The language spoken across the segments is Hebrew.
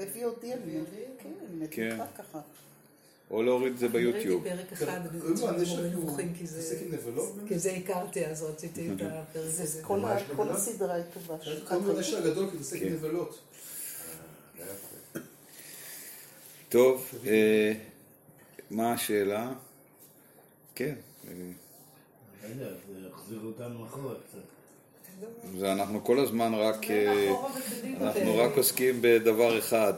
ב-VOD אני כן, אני כן. מטיפה ככה. או להוריד את זה ביוטיוב. ראיתי פרק אחד כל, כי זה- הכרתי, אז רציתי את הפרק הזה. כל כל? הסדרה היא טובה. לו נשר הגדול כי מתעסק כן. עם נבלות. טוב, אה, מה השאלה? כן, אה, לא יודע, זה יחזיר אותנו אחורה קצת. זה אנחנו כל הזמן רק, אה. אנחנו רק עוסקים בדבר אחד,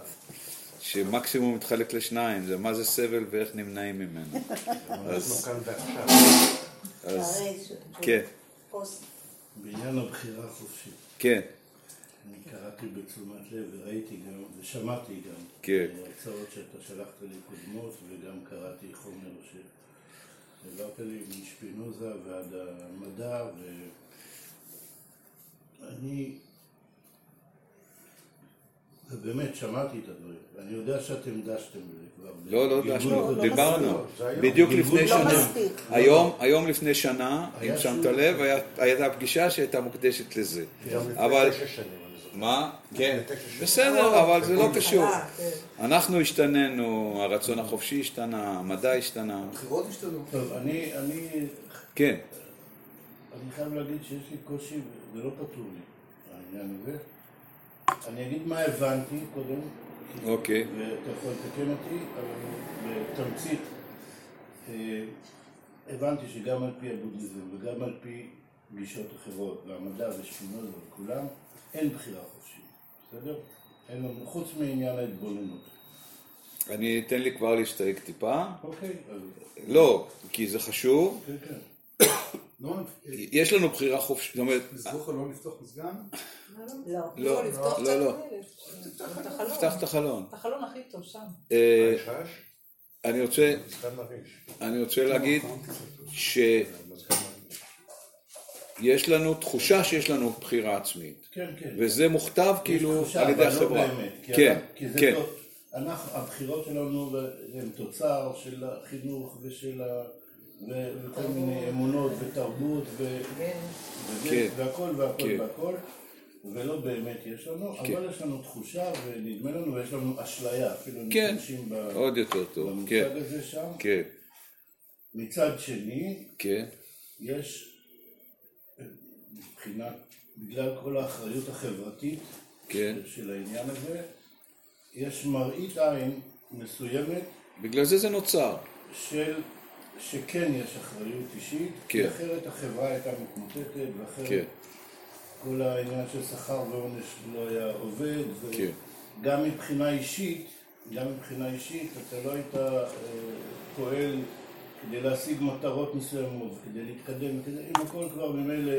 שמקסימום מתחלק לשניים, זה מה זה סבל ואיך נמנעים ממנו. אז ש- כן. בעניין הבחירה החופשית. כן, אני קראתי בתשומת לב וראיתי גם, ושמעתי גם, כן. הרצאות שאתה שלחת לי קודמות, וגם קראתי חומר שהעברת לי משפינוזה ועד המדע, ואני, ובאמת שמעתי את הדברים, ואני יודע שאתם דשתם בזה כבר. לא, לא דשנו, הקודם. דיברנו, זה היום. בדיוק לפני לא שנה. היום, היום לפני שנה, אם שמת. לב, הייתה פגישה שהייתה מוקדשת לזה. אבל, אני. מה? כן. בסדר, אבל זה לא קשור. אה, כן. אנחנו השתננו, הרצון החופשי השתנה, המדע השתנה. הבחירות השתנו. טוב, אני, אני, כן, אני חייב להגיד שיש לי קושי, זה לא פתור לי, העניין הזה. אני אגיד מה הבנתי קודם, כי- אוקיי. ואתה יכול לתקן אותי, אבל בתמצית, אה, הבנתי שגם על פי הבודהיזם וגם על פי גישות אחרות, והמדע ושפינוזה וכולם, אין בחירה חופשית, בסדר? אין לנו, חוץ מעניין ההתבוננות. אני אתן לי כבר להסתייג טיפה. אוקיי, אז... לא, כי זה חשוב. כן, כן. לא, יש לנו בחירה חופשית, זאת אומרת, לסמוך על לא לפתוח מזגן? לא. לא, לא, לא. דלת. את החלון. פתח את החלון. הכי טוב שם. אה? אני רוצה. אני רוצה להגיד שיש. לנו תחושה שיש לנו בחירה עצמית. כן, כן. וזה מוכתב כאילו על ידי לא החברה. כן, אנחנו- כי זה כן. לא- אנחנו, הבחירות שלנו הן תוצר של החינוך ושל ה... וכל מיני אמונות ותרבות. כן. כן. והכל והכל כן. והכל ולא באמת יש לנו. אבל יש לנו תחושה ונדמה לנו ויש לנו אשליה, אפילו משתמשים. במושג הזה שם. מצד שני, יש מבחינת, בגלל כל האחריות החברתית כן. של, של העניין הזה, יש מראית עין מסוימת בגלל זה זה נוצר. של, שכן יש אחריות אישית, כי כן. אחרת החברה הייתה מתמוטטת, ואחרת כן. כל העניין של שכר ועונש לא היה עובד, כן. וגם מבחינה אישית, גם מבחינה אישית אתה לא היית אה, פועל כדי להשיג מטרות מסוימות, כדי להתקדם, כדי, אם הכל כבר ממילא אה,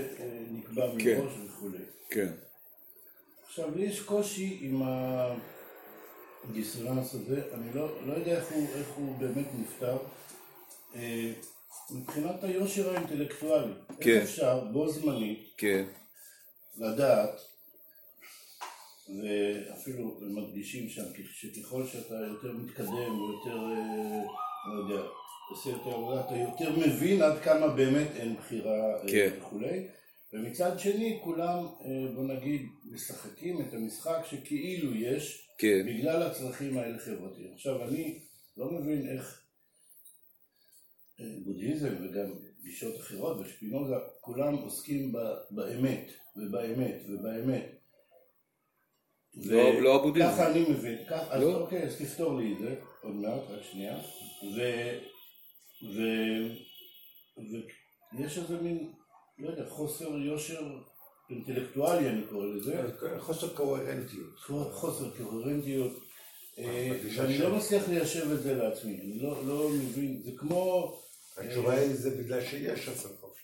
נקבע כן. מראש וכולי. כן, עכשיו, לי יש קושי עם הדיסוננס הזה, אני לא, לא יודע איך הוא, איך הוא באמת נפתר. אה, מבחינת היושר האינטלקטואלי, כן. איך אפשר בו זמנית כן, לדעת, ואפילו מדגישים שם, שככל שאתה יותר מתקדם ויותר, אה, לא יודע, עושה יותר עבודה, אתה יותר מבין עד כמה באמת אין בחירה אה, כן. וכולי. ומצד שני, כולם, בוא נגיד, משחקים את המשחק שכאילו יש, כן, בגלל הצרכים האלה חברתיים. עכשיו, אני לא מבין איך בודהיזם וגם גישות אחרות ושפינוזה, כולם עוסקים ב- באמת, ובאמת, ובאמת. לא- לא הבודהיזם. ככה אני מבין, כך, אז לא. אוקיי, אז תפתור לי את זה, עוד מעט, רק שנייה. ו... ו... ויש איזה מין, לא יודע, חוסר יושר אינטלקטואלי, אני קורא לזה. חוסר קוהרנטיות. חוסר קוהרנטיות. אה, בגישה ואני שלו. לא מצליח ליישב את זה לעצמי, אני לא, לא מבין, זה כמו... התשובה היא זה בגלל שיש רצון חופשי.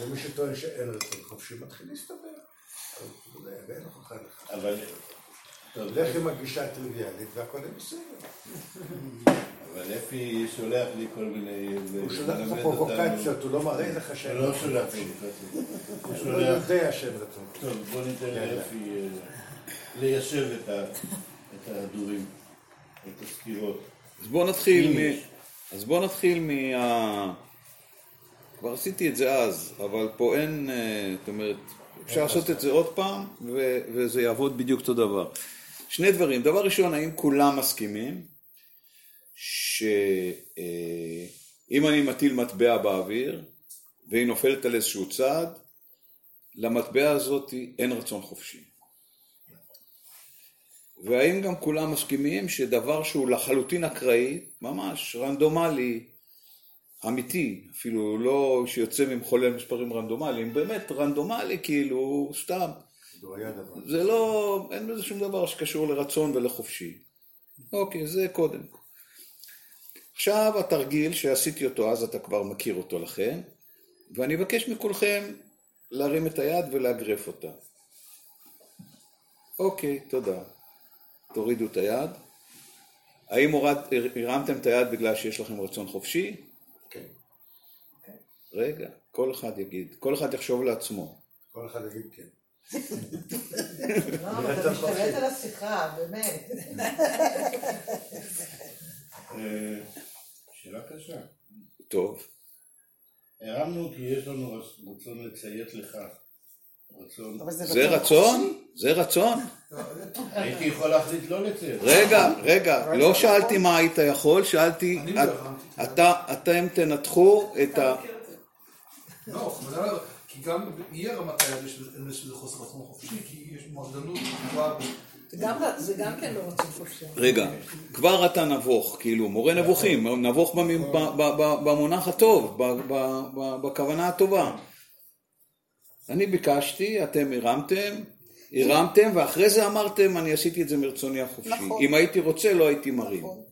ומי שטוען שאין רצון חופשי מתחיל להסתבר. אז אתה יודע, ואין הוכחה לך. אבל... טוב, לך עם הגישה הטריוויאלית והכל יהיה בסדר. אבל אפי שולח לי כל מיני... הוא שולח לך פרובוקציות, הוא לא מראה לך הוא שאין לא רצון שולח. פרובוקציות. הוא הוא לא שולח... יודע שאין רצון. טוב, בוא ניתן. לאפי אה, ליישב את ההדורים, את הסתירות. אז בואו נתחיל מ... אז בואו נתחיל מה... כבר עשיתי את זה אז, אבל פה אין, אה, זאת אומרת, אפשר לעשות את זה עוד פעם, ו- וזה יעבוד בדיוק אותו דבר. שני דברים. דבר ראשון, האם כולם מסכימים שאם אני מטיל מטבע באוויר והיא נופלת על איזשהו צד, למטבע הזאת אין רצון חופשי. והאם גם כולם מסכימים שדבר שהוא לחלוטין אקראי, ממש רנדומלי, אמיתי, אפילו לא שיוצא ממחולל מספרים רנדומליים, באמת רנדומלי כאילו, סתם. זה לא, אין בזה שום דבר שקשור לרצון ולחופשי. אוקיי, זה קודם. עכשיו התרגיל שעשיתי אותו אז, אתה כבר מכיר אותו לכן, ואני אבקש מכולכם להרים את היד ולאגרף אותה. אוקיי, תודה. תורידו את היד. האם הורד, הרמתם את היד בגלל שיש לכם רצון חופשי? כן. רגע, כל אחד יגיד, כל אחד יחשוב לעצמו. כל אחד יגיד כן. לא, אתה משתלט על השיחה, באמת. אה, שאלה קשה. טוב, הרמנו כי יש לנו רצון לציית לך. זה רצון? זה רצון? הייתי יכול להחליט לא לציית. רגע, רגע, לא שאלתי מה היית יכול, שאלתי, לא אתם תנתחו את ה... לא, בכוונה, כי גם אי הרמת היד בזה חוסר רצון חופשי, כי יש מועדנות זה גם- זה גם כן לא רצון חופשי. רגע, כבר אתה נבוך, כאילו, מורה נבוכים, נבוך במ- ב- ב- ב- במונח הטוב, ב- ב- ב- בכוונה הטובה. אני ביקשתי, אתם הרמתם, הרמתם, ואחרי זה אמרתם, אני עשיתי את זה מרצוני החופשי. נכון. אם הייתי רוצה, לא הייתי מרים. נכון.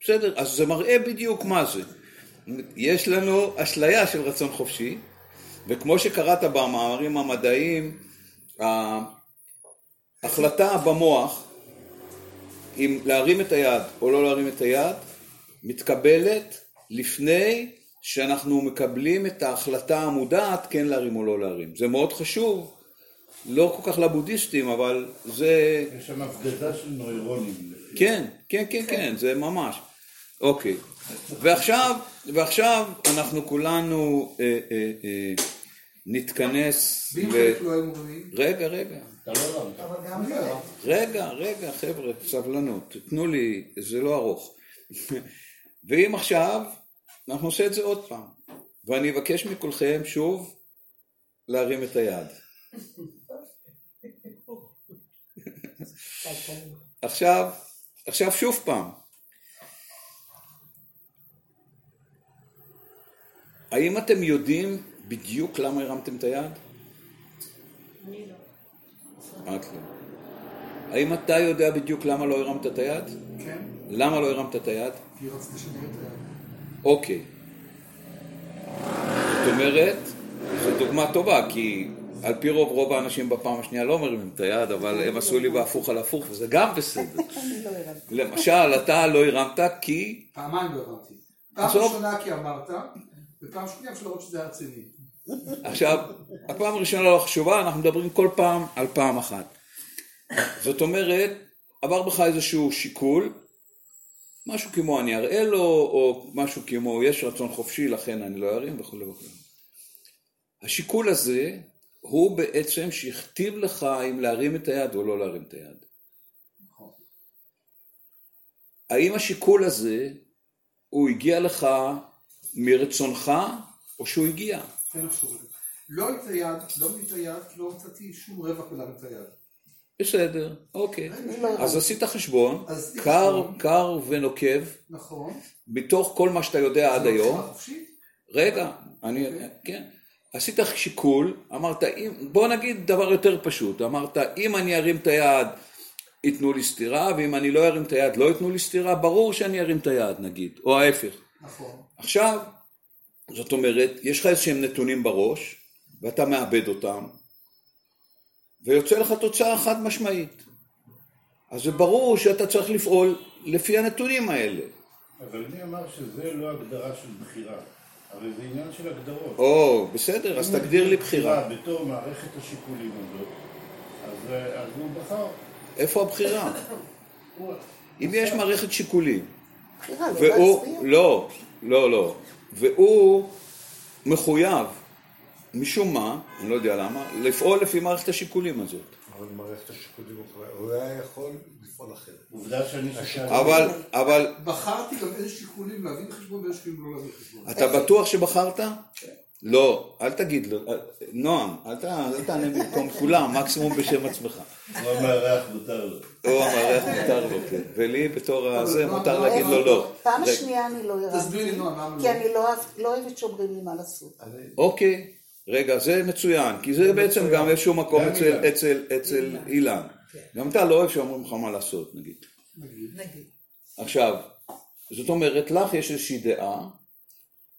בסדר, אז זה מראה בדיוק מה זה. יש לנו אשליה של רצון חופשי, וכמו שקראת במאמרים המדעיים, ההחלטה במוח אם להרים את היד או לא להרים את היד, מתקבלת לפני שאנחנו מקבלים את ההחלטה המודעת כן להרים או לא להרים. זה מאוד חשוב, לא כל כך לבודהיסטים, אבל זה... יש שם הפגזה של נוירונים. כן, כן, כן, כן, זה ממש. אוקיי. ועכשיו, ועכשיו אנחנו כולנו אה, אה, אה, נתכנס ואם ל... לא רגע, רגע. לא. רגע, רגע, חבר'ה, סבלנות, תנו לי, זה לא ארוך. ואם עכשיו, אנחנו נעשה את זה עוד פעם, ואני אבקש מכולכם שוב להרים את היד. עכשיו, עכשיו שוב פעם. האם אתם יודעים בדיוק למה הרמתם את היד? אני לא. את לא. האם אתה יודע בדיוק למה לא הרמת את היד? כן, למה לא הרמת את היד? כי רציתי שנראה את היד. אוקיי. זאת אומרת, זו דוגמה טובה, כי על פי רוב רוב האנשים בפעם השנייה לא מרימים את היד, אבל הם עשו לי בהפוך על הפוך, וזה גם בסדר. אני לא הרמתי. למשל, אתה לא הרמת כי... פעמיים לא הבנתי. פעם. ראשונה כי אמרת, ופעם שנייה בשביל לראות שזה היה רציני. עכשיו, הפעם הראשונה לא חשובה, אנחנו מדברים כל פעם על פעם אחת. זאת אומרת, עבר בך איזשהו שיקול, משהו כמו אני אראה לו, או משהו כמו יש רצון חופשי, לכן אני לא ארים וכולי וכולי. השיקול הזה הוא בעצם שהכתיב לך אם להרים את היד או לא להרים את היד. האם השיקול הזה, הוא הגיע לך מרצונך, או שהוא הגיע? זה. לא את היד, לא את היד, לא מצאתי שום רווח בלהרים את היד. בסדר, אוקיי. אז. עשית חשבון, קר. קר ונוקב, נכון. מתוך כל מה שאתה יודע עד לא היום. רגע, אני, אוקיי. כן. עשית שיקול, אמרת, בוא נגיד דבר יותר פשוט, אמרת, אם אני ארים את היד, ייתנו לי סטירה, ואם אני לא ארים את היד, לא ייתנו לי סטירה, ברור שאני ארים את היד, נגיד, או ההפך. נכון. עכשיו, זאת אומרת, יש לך איזשהם נתונים בראש, ואתה מאבד אותם, ויוצא לך תוצאה חד משמעית. אז זה ברור שאתה צריך לפעול לפי הנתונים האלה. אבל מי אמר שזה לא הגדרה של בחירה? הרי זה עניין של הגדרות. או, בסדר, אז תגדיר לי בחירה. בתור מערכת השיקולים הזאת, אז אה, אז הוא בחר. איפה הבחירה? אם יש מערכת שיקולים, בחירה, לא והוא. לא, לא, לא, והוא מחויב, משום מה, אני לא יודע למה, לפעול לפי מערכת השיקולים הזאת. אבל מערכת השיקולים, הוא היה יכול לפעול אחרת. עובדה שאני שיקרתי. אבל, אבל בחרתי גם איזה שיקולים להביא בחשבון ואיזה שיקולים לא להביא בחשבון. אתה בטוח שבחרת? לא, אל תגיד לו, נועם, אל ת- אל תענה במקום כולם, מקסימום בשם עצמך. הוא המארח מותר לו. הוא המארח מותר לו, כן. ולי בתור הזה מותר לא, להגיד לא, לו לא. פעם שנייה אני לא תסבירי לי, הרמתי, כי לא? אני לא לא אוהבת שאומרים לי מה לעשות. אוקיי, רגע, זה מצוין, כי זה בעצם גם איזשהו מקום אצל- אילן. אצל- אצל אילן. גם אתה לא אוהב שאומרים לך מה לעשות, נגיד. נגיד. עכשיו, זאת אומרת, לך יש איזושהי דעה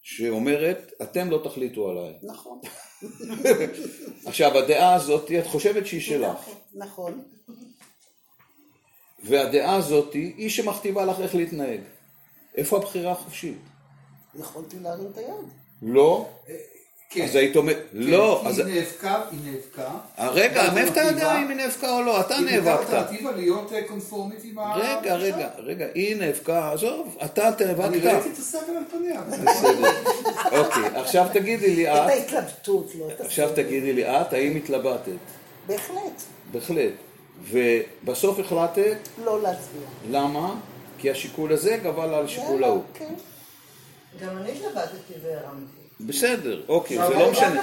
שאומרת, אתם לא תחליטו עליי. נכון, עכשיו, הדעה הזאת, את חושבת שהיא שלך, נכון. והדעה הזאת היא שמכתיבה לך איך להתנהג. איפה הבחירה החופשית? יכולתי להרים את היד. לא? כן. אז היית אומרת, לא, כי אז... היא נאבקה, היא נאבקה. רגע, מאיפה אתה יודע אם היא נאבקה או לא? אתה היא נאבקה נאבקת. אלטרנטיבה להיות אה, קונפורמית עם ה... רגע, רגע, רגע, היא נאבקה, עזוב, אתה אני ראיתי נאבקת. את הסבל על פניה. בסדר. אוקיי, עכשיו תגידי לי את את, ההתלבטות, לא את עכשיו. תגידי לי את, האם התלבטת? בהחלט, בהחלט. ובסוף החלטת, לא להצביע. למה? כי השיקול הזה גבל על השיקול ההוא. כן. גם אני התלבטתי והרמתי. בסדר, אוקיי, זה לא משנה.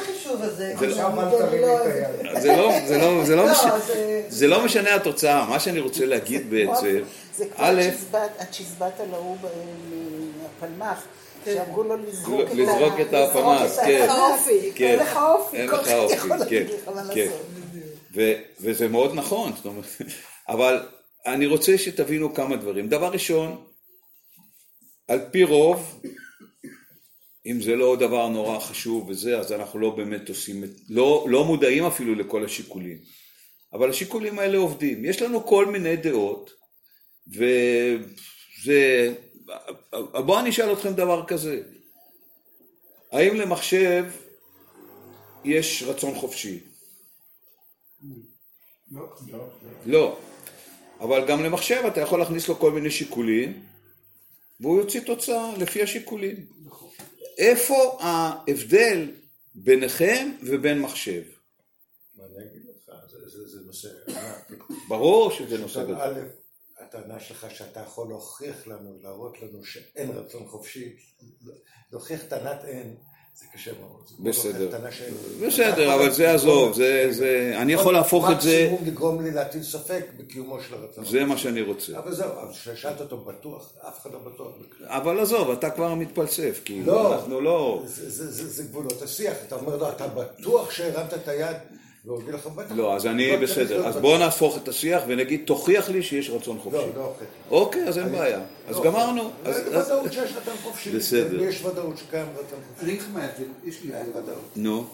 זה- לא, זה לא, זה לא, לא, משנה, התוצאה, מה שאני רוצה להגיד בעצם, זה כמו א', הצ'יזבט- על ההוא ב- מהפלמ"ח, שאמרו לו לזרוק את ה... לזרוק את לזרוק הפנס, את כן. אופי. כן. אין לך אופי, אין לך אופי, יכול כן, לך מה כן. וזה מאוד נכון, זאת אומרת, אבל אני רוצה שתבינו כמה דברים. דבר ראשון, על פי רוב, אם זה לא דבר נורא חשוב וזה, אז אנחנו לא באמת עושים, לא, לא מודעים אפילו לכל השיקולים. אבל השיקולים האלה עובדים. יש לנו כל מיני דעות, וזה... בואו אני אשאל אתכם דבר כזה. האם למחשב יש רצון חופשי? לא. לא. אבל גם למחשב אתה יכול להכניס לו כל מיני שיקולים, והוא יוציא תוצאה לפי השיקולים. איפה ההבדל ביניכם ובין מחשב? מה אני אגיד לך? זה- נושא. ברור שזה נושא גדול. א', הטענה שלך שאתה יכול להוכיח לנו, להראות לנו שאין רצון חופשי, להוכיח טענת אין, זה קשה מאוד. זה כמו בסדר. בסדר, אבל זה עזוב, זה, זה, אני יכול להפוך את זה, מקסימום לגרום לי להטיל ספק בקיומו של הרצון. זה מה שאני רוצה. אבל זהו, אבל כששאלת אותו בטוח, אף אחד לא בטוח. אבל עזוב, אתה כבר מתפלסף, כאילו, לא. אנחנו לא... זה- גבולות השיח, אתה אומר לו, אתה בטוח שהרמת את היד? והוא יגיד לך, בטח. לא, אז אני לא, בסדר. להיות אז בטוח." בואו נהפוך את השיח ונגיד, תוכיח לי שיש רצון חופשי. לא, לא. אוקיי, אז אין בעיה. אז לא, גמרנו. לא, ודאות שיש רצון חופשי. בסדר. יש ודאות שקיים רצון חופשי. אני אגיד לך מה ההבדל, יש לי. ודאות. נו,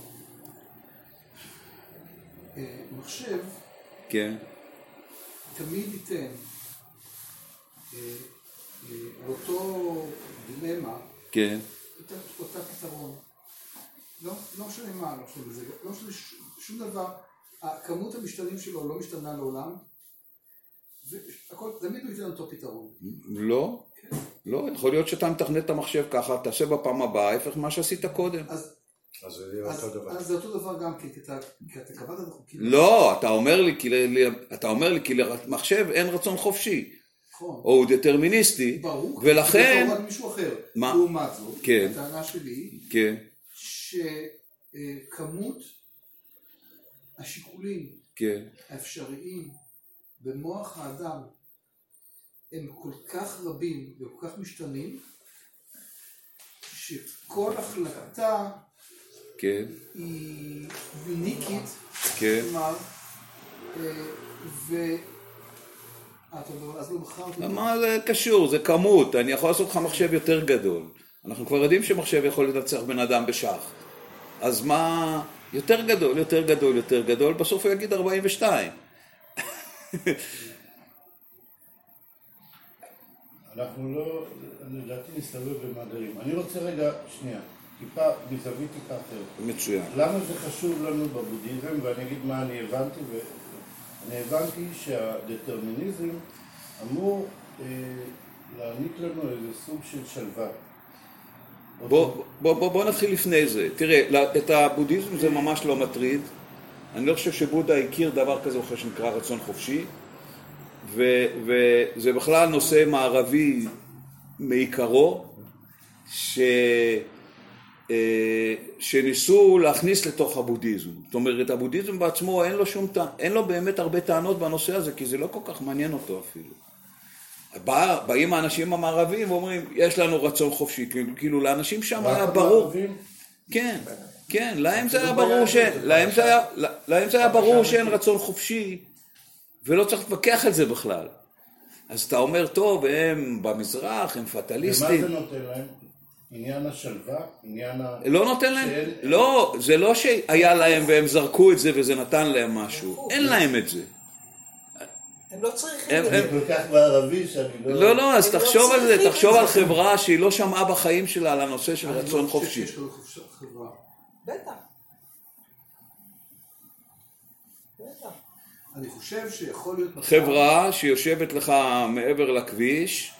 אה, מחשב כן, תמיד ייתן אה, אה, לאותו דילמה כן. אותה- פתרון. לא לא משנה מה, לא משנה שום דבר, כמות המשתנים שלו לא משתנה לעולם, והכל, תמיד הוא ייתן אותו פתרון. לא, לא, יכול להיות שאתה מתכנת את המחשב ככה, תעשה בפעם הבאה ההפך ממה שעשית קודם. אז אז זה אותו דבר. אז זה אותו דבר גם כן, כי אתה קבעת את החוקים. לא, אתה אומר לי, כי ל- אתה אומר לי כי למחשב אין רצון חופשי, נכון. או הוא דטרמיניסטי, ברור. ולכן, זה על מישהו אחר. מה? לעומת זאת, כן. הטענה שלי, כן, שכמות השיקולים כן, האפשריים במוח האדם הם כל כך רבים וכל כך משתנים, שכל החלטה כן, היא יוניקית, כן. כלומר, אה, ו... אומר, אז לא בחרתי. מה זה קשור? זה כמות, אני יכול לעשות לך מחשב יותר גדול. אנחנו כבר יודעים שמחשב יכול לנצח בן אדם בשח. אז מה, יותר גדול, יותר גדול, יותר גדול, בסוף הוא יגיד 42. אנחנו לא, לדעתי נסתובב במאגרים. אני רוצה רגע, שנייה, טיפה, מזווית טיפה אחרת. מצוין. למה זה חשוב לנו בבודהיזם, ואני אגיד מה אני הבנתי, ואני הבנתי שהדטרמיניזם אמור אה, להעניק לנו איזה סוג של שלווה. בוא, בוא, בוא, נתחיל לפני זה. תראה, את הבודהיזם זה ממש לא מטריד, אני לא חושב שבודה הכיר דבר כזה אחר שנקרא רצון חופשי, ו, וזה בכלל נושא מערבי מעיקרו, ש, אה, שניסו להכניס לתוך הבודהיזם. זאת אומרת, הבודהיזם בעצמו אין לו שום אין לו באמת הרבה טענות בנושא הזה, כי זה לא כל כך מעניין אותו אפילו. בא, באים האנשים המערבים ואומרים, יש לנו רצון חופשי, כאילו, כאילו לאנשים שם היה ברור? כן, כן, להם זה היה ברור ש... להם זה היה- להם זה היה ברור שאין רצון חופשי, ולא צריך להתווכח על זה בכלל. אז אתה אומר, טוב, הם במזרח, הם ומה פטליסטים. זה נותן להם? עניין השלווה? עניין ה... לא נותן להם, לא, זה לא שהיה להם והם זרקו את זה וזה נתן להם משהו, אין להם את זה. הם לא צריכים הם-. כל כך בערבי שאני לא... לא, לא, אז לא תחשוב על זה, תחשוב על. חברה שהיא לא שמעה בחיים שלה על הנושא של רצון לא חושב חופשי. בטח. אני חושב שיכול להיות... חברה שיושבת לך מעבר לכביש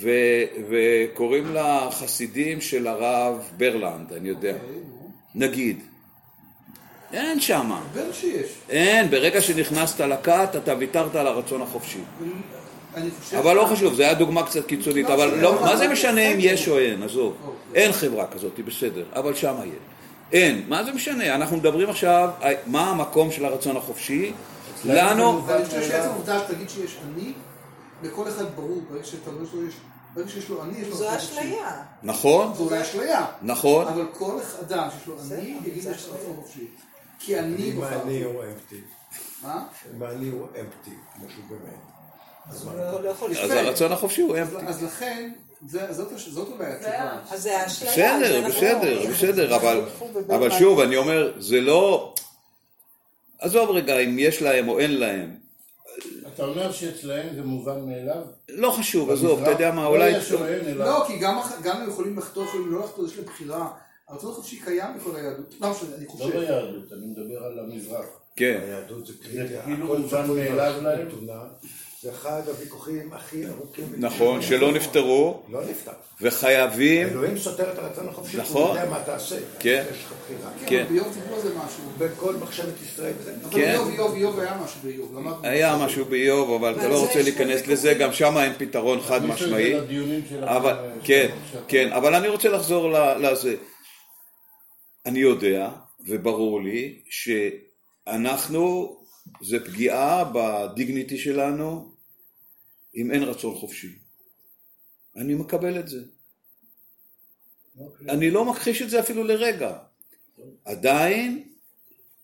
ו- וקוראים לה חסידים של הרב ברלנד, אני יודע, אוקיי. נגיד. אין שמה. בטח שיש. אין, ברגע שנכנסת לכת אתה ויתרת על הרצון החופשי. אני. אבל לא חשוב, זו הייתה דוגמה קצת קיצונית, אבל לא, מה זה משנה אם יש או אין, עזוב. אין חברה כזאת, היא בסדר, אבל שמה יש. אין, מה זה משנה? אנחנו מדברים עכשיו, מה המקום של הרצון החופשי? לנו, ואני חושב שעצם העובדה שתגיד שיש אני, לכל אחד ברור, ברגע שאתה אומר שלו יש... ברגע שיש לו אני, יש לו... זו. אשליה. נכון? זו אולי אשליה. נכון? אבל כל אדם שיש לו אני, יגיד זה יש אשליה. רצון חופשי. כי אני אם בחרתי. אני הוא אמפטי. מה? אם אני הוא אמפטי, כמו שהוא באמת. אז הוא לא לא יכול אז. הרצון החופשי הוא אמפטי. אז לכן, זה- זאת אולי התשובה. אז זה האשליה. בסדר, בסדר. בסדר, אבל. שוב, אני אומר, זה לא... עזוב רגע אם יש להם או אין להם, אתה אומר שאצלהם זה מובן מאליו? לא חשוב, עזוב, אתה יודע מה, אולי... לא. לא, כי גם הם יכולים לחתור, יכולים לא לחתור, יש להם בחירה. הרצון החופשי קיים בכל היהדות. לא משנה, אני לא חושב. ביהדות, אני מדבר על המזרח. כן, היהדות זה. כאילו מובן מאליו להם. זה אחד הוויכוחים הכי ארוכים. נכון, שלא נפתרו, לא נפתר. וחייבים, אלוהים סותר את הרצון החופשי, נכון. הוא יודע מה תעשה. כן. יש לך בחירה. כן. אבל באיוב דיברו על זה משהו. בכל מחשבת ישראל. אבל כן. באיוב, איוב, איוב היה משהו באיוב. היה משהו באיוב, אבל אתה לא רוצה להיכנס. לזה, גם שם אין פתרון חד משמעי. אבל, כן, כן, אבל אני רוצה לחזור לזה. אני יודע, וברור לי, שאנחנו, זה פגיעה בדיגניטי שלנו, אם אין רצון חופשי. אני מקבל את זה. אוקיי. אני לא מכחיש את זה אפילו לרגע. עדיין,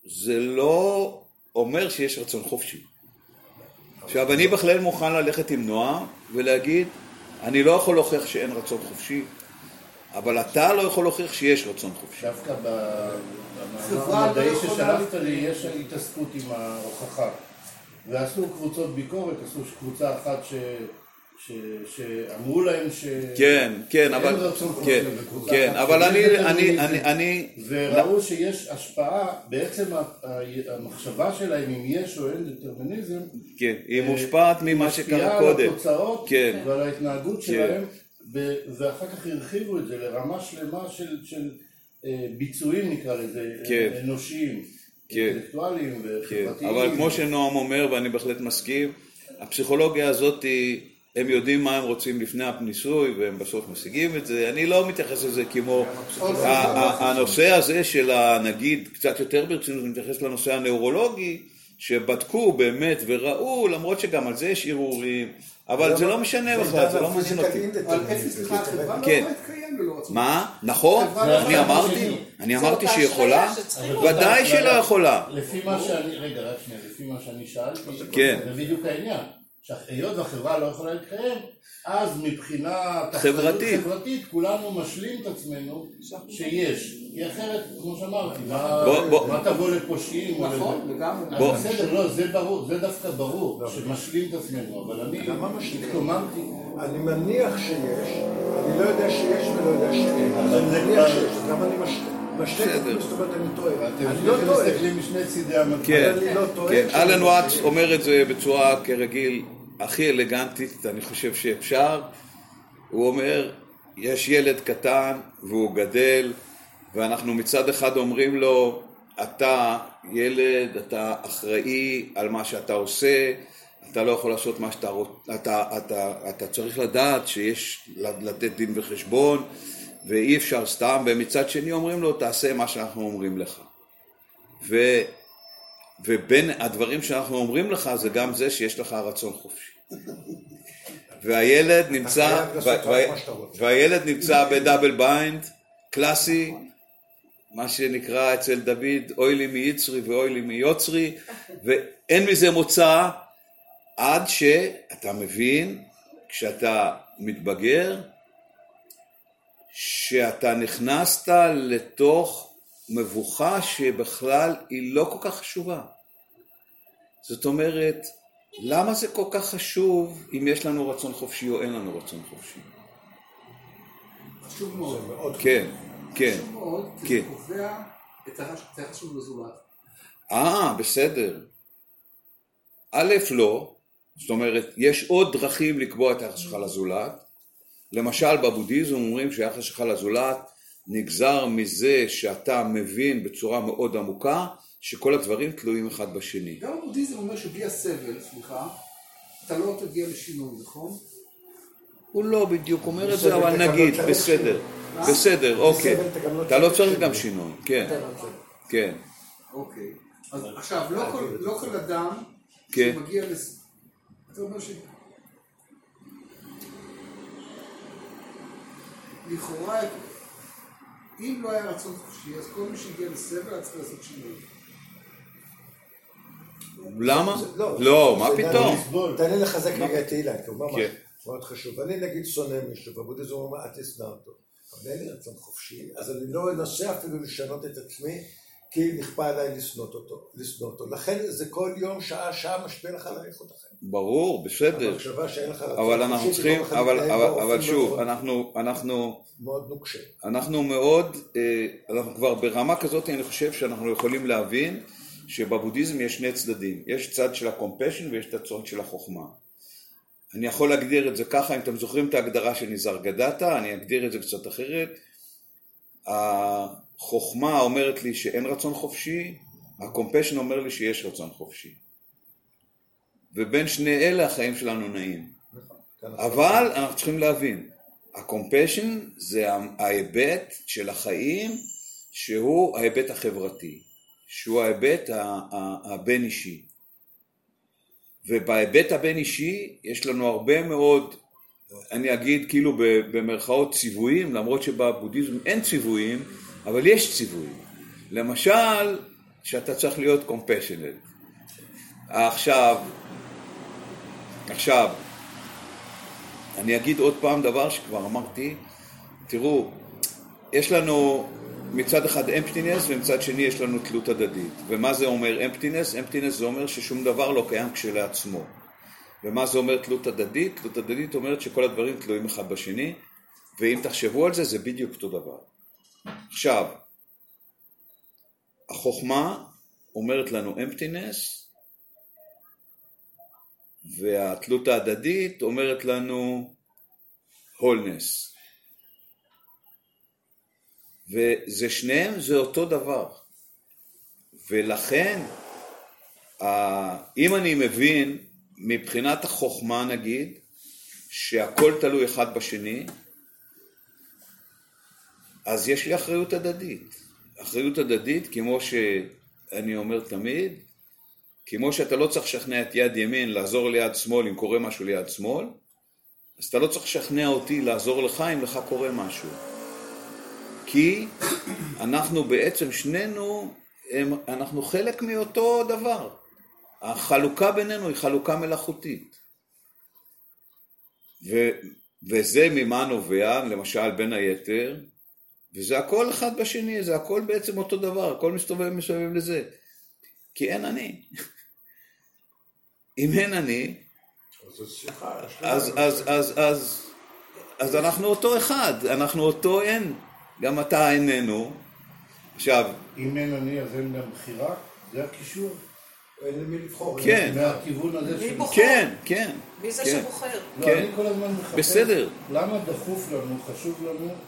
זה לא אומר שיש רצון חופשי. עכשיו, אני בכלל מוכן ללכת עם נועם ולהגיד, אני לא יכול להוכיח שאין רצון חופשי, אבל אתה לא יכול להוכיח שיש רצון חופשי. דווקא ב- במאמר לא המדעי יכולה ששלחת. לי יש התעסקות עם ההוכחה. ועשו קבוצות ביקורת, עשו קבוצה אחת ש... ש... שאמרו להם ש... כן, כן, אבל, רצון כן, כן, אבל אני, אני. אני, אני, וראו שיש השפעה, בעצם המחשבה שלהם אם יש או אין דטרמיניזם, כן, היא מושפעת ממה שקרה משפיעה קודם. על התוצאות כן. ועל ההתנהגות שלהם, ו- ואחר כך הרחיבו את זה לרמה שלמה של, של אה, ביצועים נקרא לזה, כן. אה, אנושיים, כן. אינטלקטואליים כן, וחברתיים. אבל כמו שנועם אומר, ואני בהחלט מסכים, הפסיכולוגיה הזאת, היא- הם יודעים מה הם רוצים לפני הניסוי, והם בסוף משיגים את זה. אני לא מתייחס לזה כמו... הנושא הזה של, ה- נגיד, קצת יותר ברצינות, אני מתייחס לנושא הנאורולוגי, שבדקו באמת וראו, למרות שגם על זה יש ערעורים, אבל זה לא משנה בכלל, זה לא מעניין אותי. אבל איפה, סליחה, החברה לא כן. יכולה להתקיים ללא רצון. מה? נכון? חברה לא אני אמרתי. אני אמרתי שהיא יכולה? ודאי שלא יכולה. לפי מה שאני, רגע, רק שנייה, לפי מה שאני שאלתי, כן. זה בדיוק העניין. שהיות והחברה לא יכולה להתקיים, אז מבחינה חברתית. חברתית כולנו משלים את עצמנו שיש. כי אחרת, כמו שאמרתי, מה מה תבוא לפושעים? נכון? לגמרי. בסדר, לא, זה ברור, זה דווקא ברור, שמשלים את עצמנו, אבל אני משלים? התקוממתי. אני מניח שיש, אני לא יודע שיש ולא יודע שאין, אבל אני מניח שיש, למה אני משלה? בסדר. עצמי, זאת אומרת אני טועה. אתם אני לא טועה. מסתכלים משני צידי המטבע. כן, לא. כן. אלן וואטס. אומר את זה בצורה כרגיל הכי אלגנטית, אני חושב שאפשר. הוא אומר, יש ילד קטן והוא גדל, ואנחנו מצד אחד אומרים לו, אתה ילד, אתה אחראי על מה שאתה עושה, אתה לא יכול לעשות מה שאתה רוצה, אתה, אתה, אתה צריך לדעת שיש לתת דין וחשבון, ואי אפשר סתם, ומצד שני אומרים לו, תעשה מה שאנחנו אומרים לך. ו, ובין הדברים שאנחנו אומרים לך זה גם זה שיש לך רצון חופשי. והילד נמצא. והילד נמצא ב double bind, קלאסי, מה שנקרא אצל דוד, אוי לי מיצרי ואוי לי מיוצרי, ואין מזה מוצא עד שאתה מבין, כשאתה מתבגר, שאתה נכנסת לתוך מבוכה שבכלל היא לא כל כך חשובה. זאת אומרת, למה זה כל כך חשוב אם יש לנו רצון חופשי או אין לנו רצון חופשי? חשוב מאוד. כן, כן. חשוב מאוד, כי כן. זה קובע את היחס שלנו לזולת. אה, בסדר. א', לא. זאת אומרת, יש עוד דרכים לקבוע את היחס שלך לזולת. למשל, בבודהיזם אומרים שהיחס שלך לזולת נגזר מזה שאתה מבין בצורה מאוד עמוקה שכל הדברים תלויים אחד בשני. גם הבודהיזם אומר שבלי הסבל, סליחה, אתה לא תגיע לשינוי, נכון? הוא לא בדיוק אומר את זה, אבל לא נגיד, בסדר. בסדר, אוקיי. אתה גם לא לא צריך גם שינוי. כן, כן. אוקיי. אז עכשיו, לא כל- לא כל אדם כן. שמגיע לס... אתה אומר ש... לכאורה, אם לא היה רצון חופשי, אז כל מי שהגיע לסבל היה צריך לעשות שינוי. למה? זה- לא, מה פתאום? תן לי לחזק רגע את אילן, כי הוא כן. מאוד חשוב. אני נגיד שונא מישהו, בבודהיזם הוא אומר, אל תשנא אותו. אבל אין לי רצון חופשי, אז אני לא אנסה אפילו לשנות את עצמי, כי נכפה עליי לשנוא אותו. לכן זה כל יום, שעה, שעה משפיע לך על איכות החיים. ברור, בסדר. המחשבה שאין לך אבל אנחנו צריכים, אחד אבל, אבל, אבל שוב, מאוד- אנחנו, אנחנו, מאוד נוקשה. אנחנו מאוד, אה, אנחנו כבר ברמה כזאת, אני חושב שאנחנו יכולים להבין שבבודהיזם יש שני צדדים. יש צד של הקומפשן ויש את הצד של החוכמה. אני יכול להגדיר את זה ככה, אם אתם זוכרים את ההגדרה של ניסרגדטה, אני אגדיר את זה קצת אחרת. החוכמה אומרת לי שאין רצון חופשי, ה compassion אומר לי שיש רצון חופשי. ובין שני אלה החיים שלנו נעים. אבל אנחנו צריכים להבין, ה compassion זה ההיבט של החיים שהוא ההיבט החברתי, שהוא ההיבט הבין אישי. ובהיבט הבין אישי יש לנו הרבה מאוד, אני אגיד כאילו במרכאות ציוויים, למרות שבבודהיזם אין ציוויים, אבל יש ציוויים. למשל, שאתה צריך להיות קומפשנט. עכשיו, עכשיו, אני אגיד עוד פעם דבר שכבר אמרתי, תראו, יש לנו מצד אחד אמפטינס ומצד שני יש לנו תלות הדדית. ומה זה אומר אמפטינס? אמפטינס זה אומר ששום דבר לא קיים כשלעצמו. ומה זה אומר תלות הדדית? תלות הדדית אומרת שכל הדברים תלויים אחד בשני, ואם תחשבו על זה, זה בדיוק אותו דבר. עכשיו, החוכמה אומרת לנו אמפטינס, והתלות ההדדית אומרת לנו הולנס. וזה שניהם זה אותו דבר. ולכן, אם אני מבין מבחינת החוכמה נגיד, שהכל תלוי אחד בשני, אז יש לי אחריות הדדית. אחריות הדדית, כמו שאני אומר תמיד, כמו שאתה לא צריך לשכנע את יד ימין לעזור ליד שמאל אם קורה משהו ליד שמאל, אז אתה לא צריך לשכנע אותי לעזור לך אם לך קורה משהו. כי אנחנו בעצם שנינו, הם, אנחנו חלק מאותו דבר. החלוקה בינינו היא חלוקה מלאכותית. ו, וזה ממה נובע, למשל בין היתר, וזה הכל אחד בשני, זה הכל בעצם אותו דבר, הכל מסתובב מסביב לזה. כי אין אני. אם אין אני, אז אנחנו אותו אחד, אנחנו אותו אין. גם אתה איננו. עכשיו, אם אין אני אז אין גם בחירה, זה הקישור. אין למי לבחור. כן. מהכיוון הזה מי של... בוחר? כן, כן. מי זה כן. שבוחר? לא, כן. אני כל הזמן מחפש... בסדר. למה דחוף לנו, חשוב לנו... אתה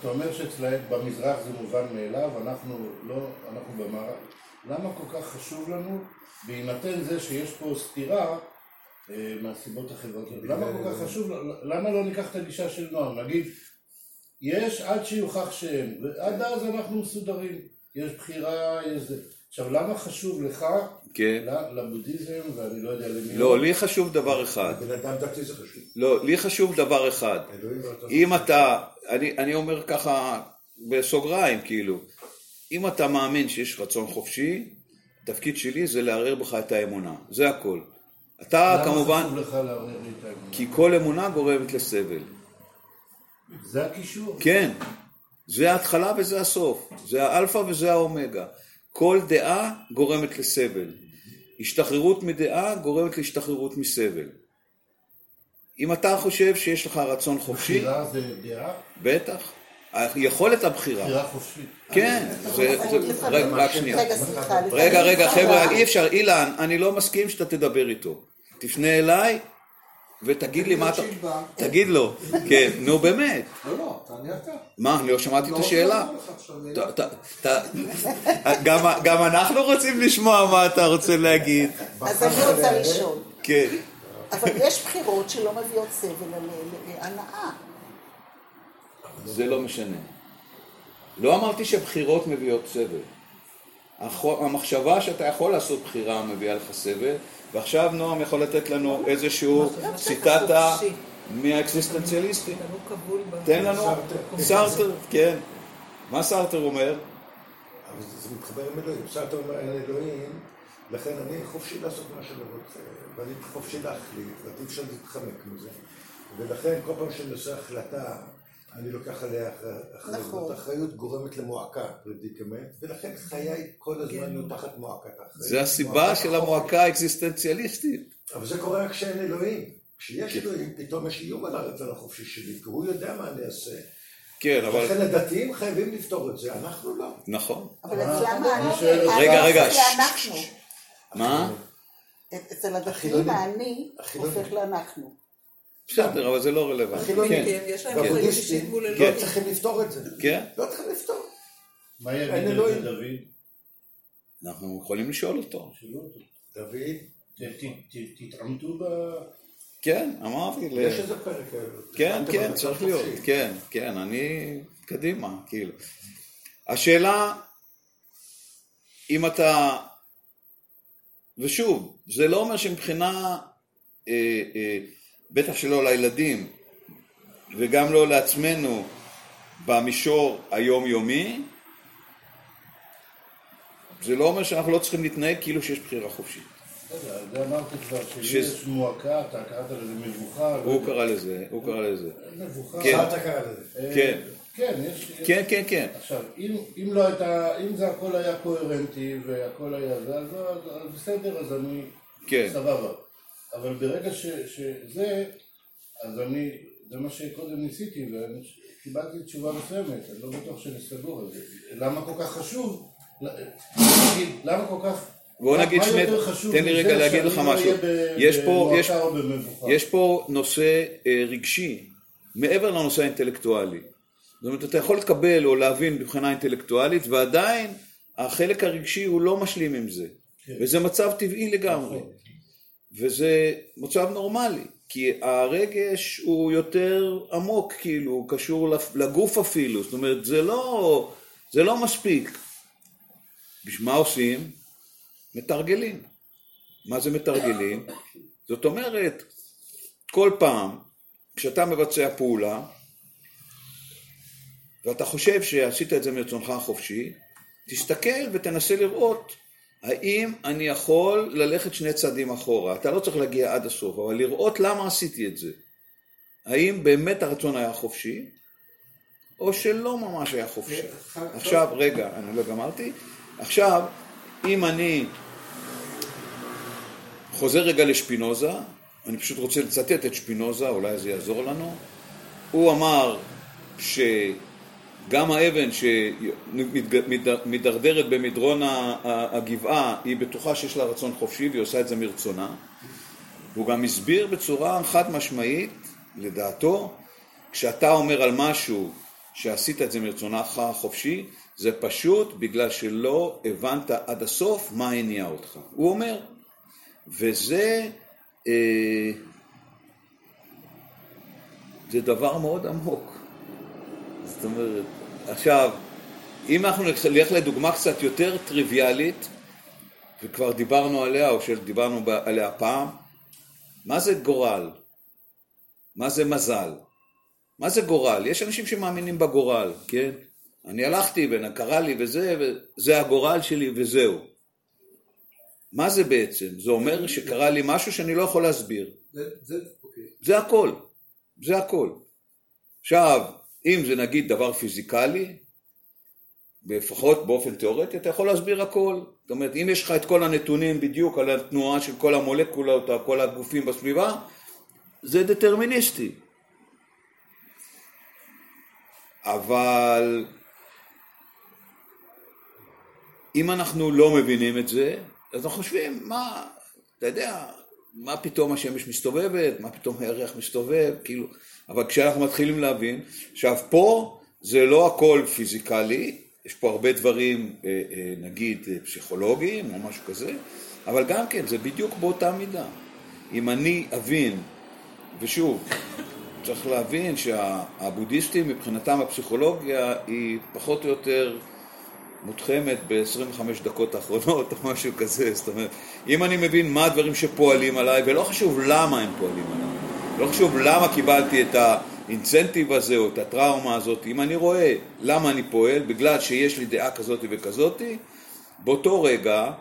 אתה אומר שאצלהם במזרח זה מובן מאליו, אנחנו לא, אנחנו במערב. למה כל כך חשוב לנו, בהינתן זה שיש פה סתירה אה, מהסיבות החברתיות, למה כל כך חשוב, למה לא ניקח את הגישה של נועם, נגיד, יש עד שיוכח שאין, ועד אז אנחנו מסודרים, יש בחירה, יש זה. עכשיו, למה חשוב לך, כן. לבודהיזם, ואני לא יודע למי... לא, לי חשוב דבר אחד. בן אדם דתי זה חשוב. לא, לי חשוב דבר אחד. ואתה- אם אתה, אני, אני אומר ככה בסוגריים, כאילו, אם אתה מאמין שיש רצון חופשי, התפקיד שלי זה לערער בך את האמונה, זה הכל. אתה למה כמובן, חשוב לך לערער את האמונה? כי כל אמונה גורמת לסבל. זה הקישור. כן, זה ההתחלה וזה הסוף, זה האלפא וזה האומגה. כל דעה גורמת לסבל. השתחררות מדעה גורמת להשתחררות מסבל. אם אתה חושב שיש לך רצון חופשי, בחירה זה דעה, בטח. יכולת הבחירה. בחירה חופשית. כן, זה, זה, רגע, רק שנייה. רגע. רגע. חבר'ה, אי אפשר, אילן, אני לא מסכים שאתה תדבר איתו. תפנה אליי ותגיד לי מה אתה... תגיד לו. כן, נו באמת. לא, לא, תענה אתה. מה, אני לא שמעתי את לא השאלה. גם אנחנו רוצים לשמוע מה אתה רוצה להגיד. אז אני רוצה לשאול. כן. אבל יש בחירות שלא מביאות סבל על הנאה. זה לא משנה. לא אמרתי שבחירות מביאות סבל. המחשבה שאתה יכול לעשות בחירה מביאה לך סבל, ועכשיו נועם יכול לתת לנו איזשהו ציטטה. מהאקזיסטנציאליסטים. תן לנו, סרטר, כן. מה סרטר אומר? אבל זה מתחבר עם אלוהים. סרטר אומר אין אלוהים, לכן אני חופשי לעשות מה שאני רוצה, ואני חופשי להחליט, ועדיף שאני להתחמק מזה. ולכן כל פעם שאני עושה החלטה, אני לוקח עליה אח- אחריות. נכון. אחריות גורמת למועקה, פרדיקמנט, ולכן חיי כל הזמן יהיו תחת מועקת האחריות. זה הסיבה של. המועקה האקזיסטנציאליסטית. אבל זה קורה רק כשאין אלוהים. כשיש אלוהים, פתאום יש איום על הרצון החופשי שלי, כי הוא יודע מה אני אעשה. כן, אבל... לכן הדתיים חייבים לפתור את זה, אנחנו לא. נכון. אבל אצלם האני, רגע, רגע. מה? אצל הדתיים. האני. הופך לאנחנו. בסדר, אבל זה לא רלוונטי. החילונים. כן, כן, יש להם אחריות והבודהיסטים אישית מול לא אלוהים. צריכים לפתור את זה. כן. לא צריכים לפתור. מה יגיד על דוד? אנחנו יכולים לשאול אותו. דוד, תתעמתו ב... כן, אמרתי. יש איזה פרק. כן, כן, על צריך להיות. כן, כן, אני קדימה, כאילו. השאלה, אם אתה, ושוב, זה לא אומר שמבחינה, אה, אה, בטח שלא לילדים, וגם לא לעצמנו, במישור היומיומי, זה לא אומר שאנחנו לא צריכים להתנהג כאילו שיש בחירה חופשית. זה אמרתי כבר, שיש מועקה, אתה קראת לזה מבוכה. הוא. קרא לזה, הוא קרא לזה. מבוכה. כן. סרטה קרא לזה. אה, כן. כן, יש... כן, כן, כן. עכשיו, אם, אם לא הייתה, אם זה הכל היה קוהרנטי והכל היה זה, אז בסדר, אז אני כן. סבבה. אבל ברגע ש, שזה, אז אני, זה מה שקודם ניסיתי, וקיבלתי תשובה מסוימת, אני לא בטוח שאני סגור על זה. למה כל כך חשוב? למה כל כך... בוא נגיד שני- תן לי רגע להגיד לך לא משהו. יש פה- יש-? יש פה נושא אה, רגשי, מעבר לנושא האינטלקטואלי. זאת אומרת, אתה יכול לקבל או להבין מבחינה אינטלקטואלית, ועדיין החלק הרגשי הוא לא משלים עם זה. וזה מצב טבעי לגמרי. וזה מצב נורמלי, כי הרגש הוא יותר עמוק, כאילו, הוא קשור לגוף אפילו. זאת אומרת, זה לא, זה לא מספיק. בשביל מה עושים? מתרגלים. מה זה מתרגלים? זאת אומרת, כל פעם כשאתה מבצע פעולה, ואתה חושב שעשית את זה מרצונך החופשי, תסתכל ותנסה לראות האם אני יכול ללכת שני צעדים אחורה. אתה לא צריך להגיע עד הסוף, אבל לראות למה עשיתי את זה. האם באמת הרצון היה חופשי, או שלא ממש היה חופשי. עכשיו, רגע, אני לא גמרתי. עכשיו, אם אני חוזר רגע לשפינוזה, אני פשוט רוצה לצטט את שפינוזה, אולי זה יעזור לנו. הוא אמר שגם האבן שמתדרדרת במדרון הגבעה, היא בטוחה שיש לה רצון חופשי והיא עושה את זה מרצונה. והוא גם הסביר בצורה חד משמעית, לדעתו, כשאתה אומר על משהו שעשית את זה מרצונך החופשי, זה פשוט בגלל שלא הבנת עד הסוף מה הניע אותך. הוא אומר, וזה אה, זה דבר מאוד עמוק. זאת אומרת, עכשיו, אם אנחנו נלך לדוגמה קצת יותר טריוויאלית, וכבר דיברנו עליה, או שדיברנו עליה פעם, מה זה גורל? מה זה מזל? מה זה גורל? יש אנשים שמאמינים בגורל, כן? אני הלכתי וקרה לי וזה, וזה הגורל שלי וזהו. מה זה בעצם? זה אומר שקרה לי משהו שאני לא יכול להסביר. זה, זה, אוקיי. זה הכל. זה הכל. עכשיו, אם זה נגיד דבר פיזיקלי, לפחות באופן תיאורטי, אתה יכול להסביר הכל. זאת אומרת, אם יש לך את כל הנתונים בדיוק על התנועה של כל המולקולות, או כל הגופים בסביבה, זה דטרמיניסטי. אבל אם אנחנו לא מבינים את זה, אז אנחנו חושבים, מה, אתה יודע, מה פתאום השמש מסתובבת, מה פתאום הירח מסתובב, כאילו, אבל כשאנחנו מתחילים להבין, עכשיו פה זה לא הכל פיזיקלי, יש פה הרבה דברים, אה, אה, נגיד, אה, פסיכולוגיים או משהו כזה, אבל גם כן, זה בדיוק באותה מידה. אם אני אבין, ושוב, צריך להבין שהבודהיסטים מבחינתם הפסיכולוגיה היא פחות או יותר מותחמת ב-25 דקות האחרונות או משהו כזה, זאת אומרת, אם אני מבין מה הדברים שפועלים עליי, ולא חשוב למה הם פועלים עליי, לא חשוב למה קיבלתי את האינסנטיב הזה או את הטראומה הזאת, אם אני רואה למה אני פועל, בגלל שיש לי דעה כזאת וכזאת, באותו רגע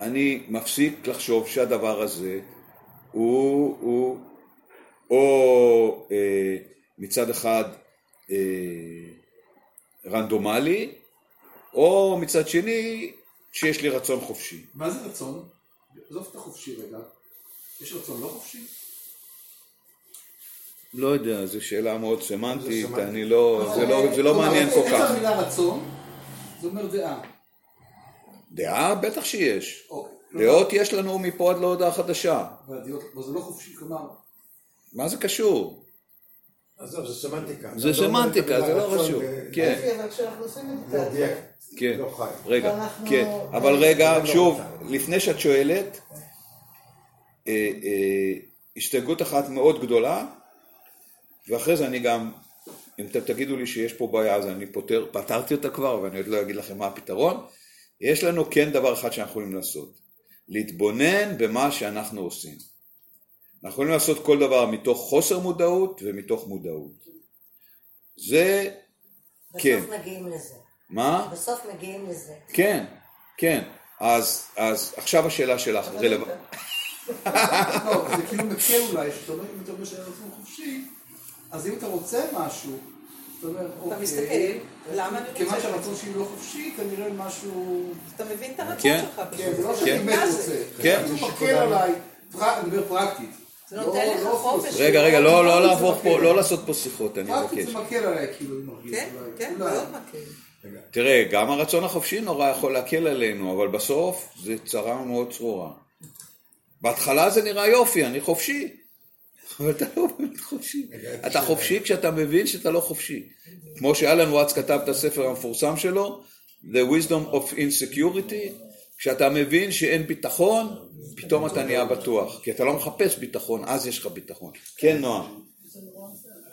אני מפסיק לחשוב שהדבר הזה הוא, הוא או אה, מצד אחד אה, רנדומלי, או מצד שני שיש לי רצון חופשי. מה זה רצון? עזוב את החופשי רגע. יש רצון לא חופשי? לא יודע, זו שאלה מאוד סמנטית, סמנטי. אני לא, זה לא, זה לא מעניין כל כך. המילה רצון, זה אומר דעה. דעה? בטח שיש. אוקיי. דעות יש לנו מפה עד להודעה חדשה. אבל זה לא חופשי, כלומר, מה זה קשור? עזוב, זה סמנטיקה. זה לא סמנטיקה, זה לא חשוב. ו- כן. כן. לא. רגע, כן, אבל רגע, לא שוב. לפני שאת שואלת, אה, אה, הסתייגות אחת מאוד גדולה, ואחרי זה אני גם, אם אתם תגידו לי שיש פה בעיה, אז אני פותר, פתרתי אותה כבר, ואני עוד לא אגיד לכם מה הפתרון. יש לנו כן דבר אחד שאנחנו יכולים לעשות, להתבונן במה שאנחנו עושים. אנחנו יכולים לעשות כל דבר מתוך חוסר מודעות ומתוך מודעות. זה, כן. בסוף מגיעים לזה. מה? בסוף מגיעים לזה. כן, כן. אז, אז עכשיו השאלה שלך רלוונטית. לא, זה כאילו מקל אולי, שאתה אומר, אם אתה אומר רצון חופשי, אז אם אתה רוצה משהו, אתה אומר, אתה אוקיי, מסתכל, למה אני כיוון רוצה? שהרצון שלי לא חופשי, כנראה משהו... אתה מבין את הרצון כן. שלך. כן, זה לא פשוט. שאני באמת? רוצה. כן. זה מקל עליי, אני מדבר פרקטית. זה נותן לך לא- לא חופש. רגע, רגע, לא, לא פרקטית לעבור פה. לא לעשות פה שיחות, אני פרקטית מבקש. זה מקל עליי, כאילו, אני מרגיש. כן. כן. מאוד מקל. תראה, גם הרצון החופשי נורא יכול להקל עלינו, אבל בסוף זה צרה מאוד צרורה. בהתחלה זה נראה יופי, אני חופשי, אבל אתה לא באמת חופשי. אתה חופשי כשאתה מבין שאתה לא חופשי. כמו שאלן וואטס כתב את הספר המפורסם שלו, The Wisdom of Insecurity, כשאתה מבין שאין ביטחון, פתאום אתה נהיה בטוח. כי אתה לא מחפש ביטחון, אז יש לך ביטחון. כן, נועם.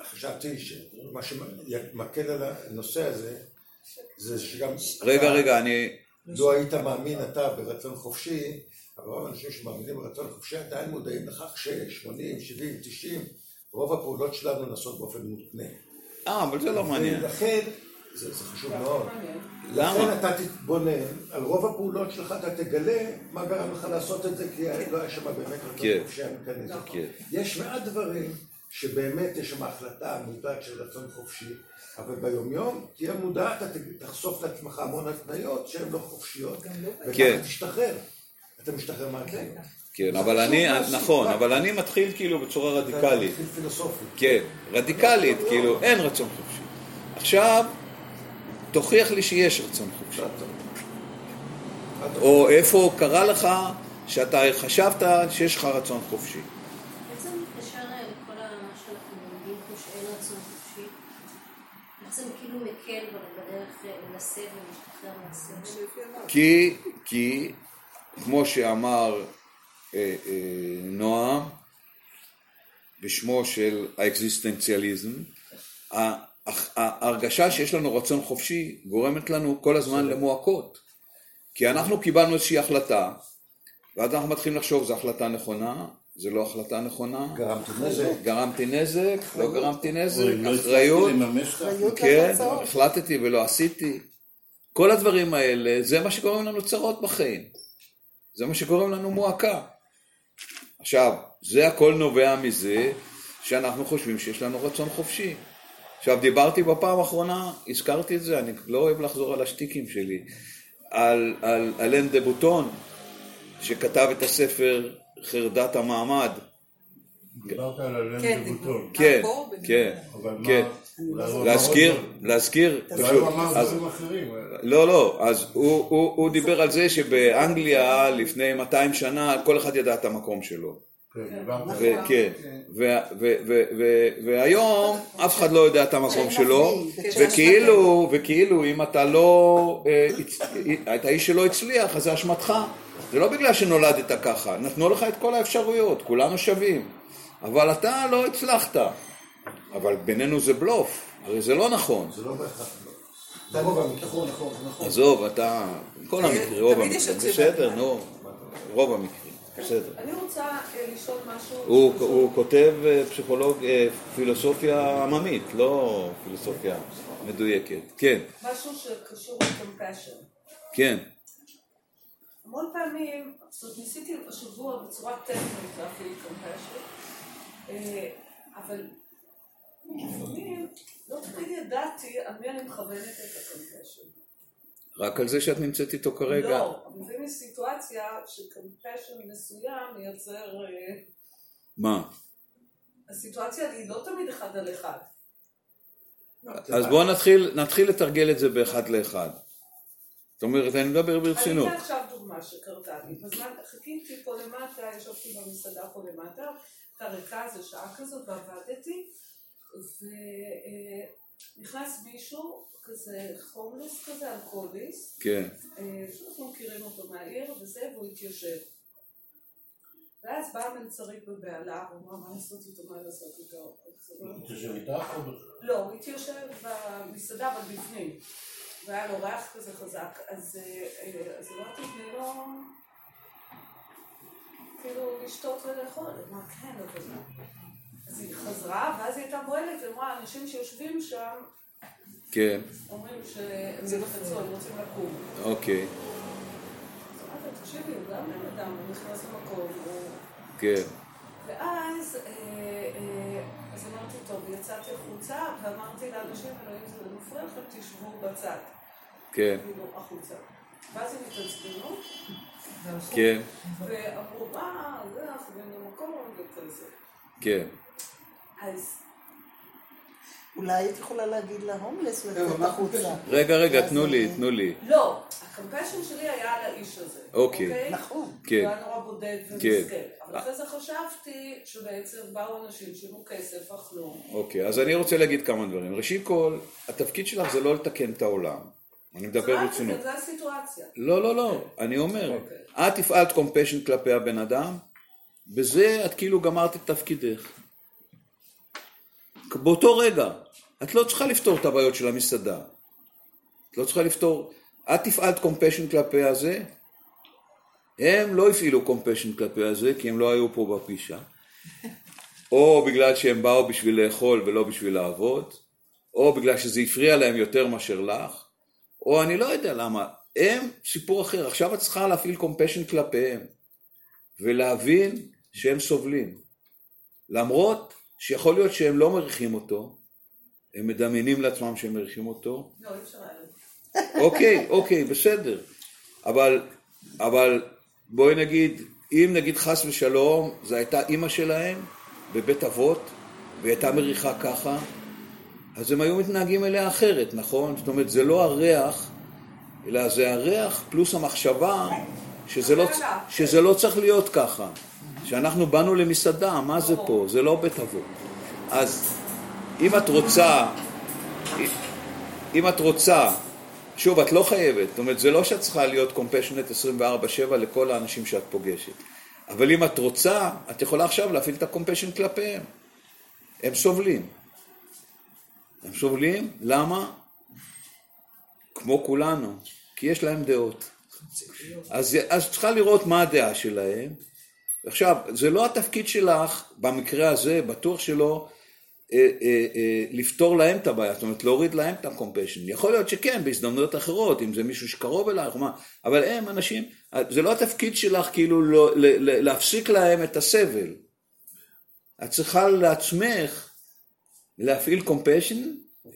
חשבתי שמה שמקל על הנושא הזה, זה שגם... רגע, רגע, אני... לו היית מאמין אתה ברצון חופשי, רוב האנשים שמאמינים ברצון חופשי עדיין מודעים לכך ש-80, 70, 90, רוב הפעולות שלנו נעשות באופן מותנה. אה, אבל זה לא מעניין. ולכן, זה, זה חשוב מאוד. למה? לכן אתה תתבונן, על רוב הפעולות שלך אתה תגלה מה גרם לך לעשות את זה, כי לא היה שם באמת רצון כן. חופשי המכנס. כן. יש מעט דברים שבאמת יש שם החלטה מודעת של רצון חופשי, אבל ביומיום תהיה מודע, אתה תחשוף לעצמך המון התניות שהן לא חופשיות, כן. וככה תשתחרר. אתה משתחרר מהתניות. כן, אבל אני, נכון, אבל אני מתחיל כאילו בצורה רדיקלית. מתחיל פילוסופי. כן, רדיקלית, כאילו, אין רצון חופשי. עכשיו, תוכיח לי שיש רצון חופשי. או איפה קרה לך שאתה חשבת שיש לך רצון חופשי. כי, כי, כמו שאמר אה, אה, נועם, בשמו של האקזיסטנציאליזם, ההרגשה שיש לנו רצון חופשי גורמת לנו כל הזמן למועקות. כי אנחנו קיבלנו איזושהי החלטה, ואז אנחנו מתחילים לחשוב, זו החלטה נכונה, זו לא החלטה נכונה, גרמתי נזק. גרמתי נזק, לא גרמתי נזק, לא אחריות, כן. החלטתי ולא עשיתי. כל הדברים האלה, זה מה שגורם לנו צרות בחיים. זה מה שגורם לנו מועקה. עכשיו, זה הכל נובע מזה שאנחנו חושבים שיש לנו רצון חופשי. עכשיו, דיברתי בפעם האחרונה, הזכרתי את זה, אני לא אוהב לחזור על השטיקים שלי, על, על אלן דה בוטון, שכתב את הספר חרדת המעמד. דיברת על כן, בבוטון. כן, פה, כן, אבל מה... כן. אמר להזכיר. להזכיר, פשוט, הוא אמר אז- דברים אחרים. לא, לא, אז הוא, דיבר על זה שבאנגליה לפני 200 שנה כל אחד ידע את המקום שלו. כן, ו- ו- ו- והיום אף אחד לא יודע את המקום שלו, וכאילו, וכאילו אם אתה לא, אה, הצ- אתה איש שלא הצליח, אז זה אשמתך. זה לא בגלל שנולדת ככה, נתנו לך את כל האפשרויות, כולנו שווים, אבל אתה לא הצלחת. אבל בינינו זה בלוף, הרי זה לא נכון. זה לא בהכרח. המקרים. נכון, נכון, זה נכון. עזוב, אתה, כל המקרים, רוב המקרים, בסדר, נו, רוב המקרים, בסדר. אני רוצה אה, לשאול משהו. הוא, כותב אה, פסיכולוג, אה, פילוסופיה עממית, לא פילוסופיה מדויקת. כן, משהו שקשור ל-compassion. כן, המון פעמים, זאת אומרת, ניסיתי השבוע בצורה טכנית להפעיל אה, אבל לפעמים לא תמיד ידעתי על מי אני מכוונת את ה-compassion. רק על זה שאת נמצאת איתו כרגע. לא, לפעמים יש סיטואציה ש-compassion מסוים מייצר... אה, מה? הסיטואציה היא לא תמיד אחד על אחד. אז בואו נתחיל, נתחיל לתרגל את זה באחד לאחד. זאת אומרת, אני מדבר ברצינות. אני אתן עכשיו דוגמה שקרתה לי. בזמן, חיכיתי פה למטה, ישבתי במסעדה פה למטה, הייתה ריקה איזה שעה כזאת ועבדתי, ונכנס מישהו, כזה הומלס כזה, אלכוהוליסט, כן, אה, שאנחנו מכירים אותו מהעיר, וזה, והוא התיישב. ואז באה מלצרית בבהלה, הוא אמר, מה לעשות איתו, מה לעשות איתו? אז הוא אמר, תשב איתך או בכלל? לא, הוא התיישב במסעדה, אבל בפנים. והיה לו ריח כזה חזק, אז אה, אה, אז אמרתי, תני לו כאילו לשתות ולאכול. אמרה, כן, אבל... אז היא חזרה, ואז היא הייתה בועלת, ואמרה, אנשים שיושבים שם, כן, אומרים שהם ילחצו, הם רוצים לקום. אוקיי, תקשיבי, הוא גם בן אדם, הוא נכנס למקום, הוא... כן, ואז, אה, אה, אז אמרתי, טוב, יצאתי החוצה, ואמרתי לאנשים, אלוהים, זה מפריע לכם, תשבו בצד. כן, כאילו, החוצה. ואז הם התעצבנו, כן, ואמרו, מה, זה, אנחנו באים למקום, וכל זה. כן. אז אולי היית יכולה להגיד להומלס לצאת החוצה. רגע, רגע, תנו לי, אה, תנו לי. לא, הקמפשן שלי היה על האיש הזה. אוקיי. נכון. כן. הוא היה נורא בודד כן. ומסכן. אבל אחרי זה חשבתי שבעצם באו אנשים שילמו כסף, אכלו. אוקיי, אז אני רוצה להגיד כמה דברים. ראשית כל, התפקיד שלך זה לא לתקן את העולם. אני מדבר ברצינות. זה הסיטואציה. לא, לא, לא, אני אומר, אוקיי. את הפעלת compassion כלפי הבן אדם, בזה את כאילו גמרת את תפקידך. באותו רגע, את לא צריכה לפתור את הבעיות של המסעדה. את לא צריכה לפתור, את הפעלת compassion כלפי הזה, הם לא הפעילו compassion כלפי הזה, כי הם לא היו פה בפגישה. או בגלל שהם באו בשביל לאכול ולא בשביל לעבוד, או בגלל שזה הפריע להם יותר מאשר לך, או אני לא יודע למה, הם סיפור אחר, עכשיו את צריכה להפעיל compassion כלפיהם, ולהבין שהם סובלים. למרות שיכול להיות שהם לא מריחים אותו, הם מדמיינים לעצמם שהם מריחים אותו, לא, אי אפשר היה. אוקיי, אוקיי, בסדר. אבל, אבל בואי נגיד, אם נגיד חס ושלום, זו הייתה אימא שלהם בבית אבות, והיא הייתה מריחה ככה, אז הם היו מתנהגים אליה אחרת, נכון? זאת אומרת, זה לא הריח, אלא זה הריח פלוס המחשבה שזה לא, שזה לא צריך להיות ככה. שאנחנו באנו למסעדה, מה זה פה? זה לא בית אבות. אז אם את רוצה, אם את רוצה, שוב, את לא חייבת, זאת אומרת, זה לא שאת צריכה להיות compassionate 24/7 לכל האנשים שאת פוגשת. אבל אם את רוצה, את יכולה עכשיו להפעיל את ה-compassion כלפיהם. הם סובלים. הם סובלים, למה? כמו כולנו, כי יש להם דעות. אז, אז צריכה לראות מה הדעה שלהם. עכשיו, זה לא התפקיד שלך, במקרה הזה, בטוח שלא, אה, אה, אה, לפתור להם את הבעיה, זאת אומרת להוריד להם את ה-compassion. יכול להיות שכן, בהזדמנויות אחרות, אם זה מישהו שקרוב אלייך, מה, אבל הם אנשים, זה לא התפקיד שלך כאילו לא, להפסיק להם את הסבל. את צריכה לעצמך להפעיל compassion,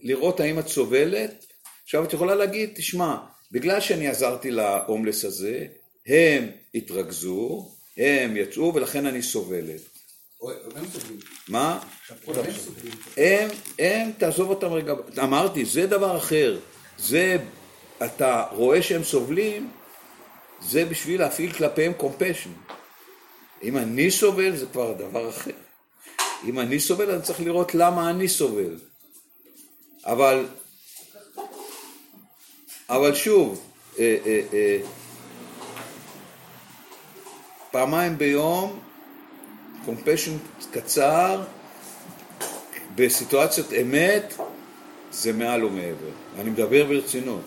לראות האם את סובלת. עכשיו את יכולה להגיד, תשמע, בגלל שאני עזרתי להומלס הזה, הם התרכזו, הם יצאו ולכן אני סובלת. מה? הם. הם, תעזוב אותם רגע, אמרתי, זה דבר אחר. זה, אתה רואה שהם סובלים, זה בשביל להפעיל כלפיהם compassion. אם אני סובל, זה כבר דבר אחר. אם אני סובל, אני צריך לראות למה אני סובל. אבל, אבל שוב, אה, אה, אה, פעמיים ביום, compassion קצר, בסיטואציות אמת, זה מעל ומעבר. אני מדבר ברצינות.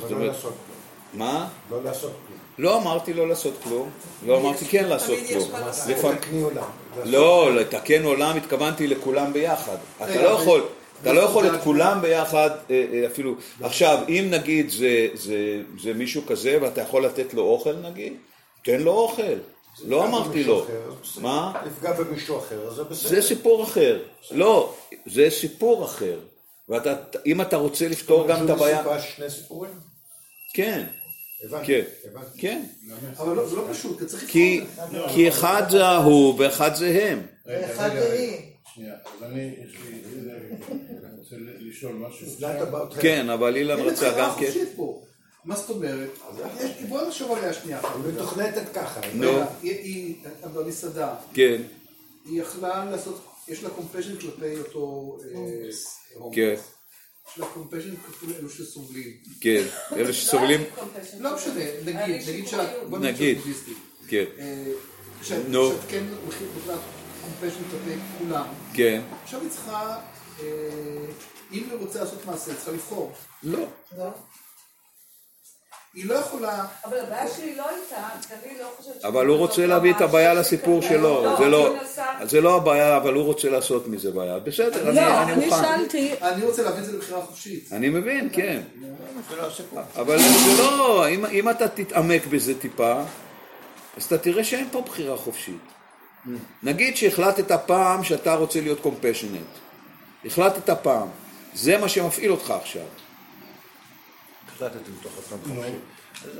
אבל לא לעשות כלום. מה? לא לעשות כלום. לא אמרתי לא לעשות כלום, לא אמרתי כן לעשות כלום. תקני עולם. לא, לתקן עולם התכוונתי לכולם ביחד. אתה לא יכול, אתה לא יכול את כולם ביחד אה, אה, אפילו. עכשיו, אם נגיד זה- זה- זה מישהו כזה ואתה יכול לתת לו אוכל נגיד, תן לו אוכל. לא אמרתי לו. אחר. מה? נפגע במישהו אחר, זה בסדר. זה סיפור אחר. לא, זה סיפור אחר. ואתה, אם אתה רוצה לפתור גם את הבעיה... סיפרה שני סיפורים? כן, הבנתי. כן, הבנתי. כן. אבל לא- זה לא פשוט, כי צריך כי, כי אחד זה ההוא ואחד זה הם. ואחד רגע. היא. שנייה, אז אני, יש לי, אני רוצה לשאול משהו. כן, אבל אילן רצה גם כן. מה זאת אומרת? יש- בוא נחשוב עליה שנייה. אחת. היא מתוכנתת ככה. נו. היא- היא במסעדה, כן, היא יכלה לעשות, יש לה compassion כלפי אותו אה. כן, יש לה compassion כלפי אלו שסובלים. כן. אלה שסובלים, לא משנה, נגיד, נגיד שאת. בוא נגיד. כן, אה, שאת כן בכלל קומפשן כלפי כולם. כן. עכשיו היא צריכה, אה, אם היא רוצה לעשות מעשה, היא צריכה לבחור. לא. היא לא יכולה, אבל הבעיה שלי לא הייתה, אני לא חושבת... אבל הוא רוצה להביא את הבעיה לסיפור שלו, זה לא, זה לא הבעיה, אבל הוא רוצה לעשות מזה בעיה. בסדר, אני לא, אני מוכן. שאלתי, אני רוצה להביא את זה לבחירה חופשית. אני מבין, כן. אבל זה לא, אם, אם אתה תתעמק בזה טיפה, אז אתה תראה שאין פה בחירה חופשית. נגיד שהחלטת פעם שאתה רוצה להיות קומפשנט. החלטת פעם. זה מה שמפעיל אותך עכשיו. החלטתי מתוך עצמם חופשי.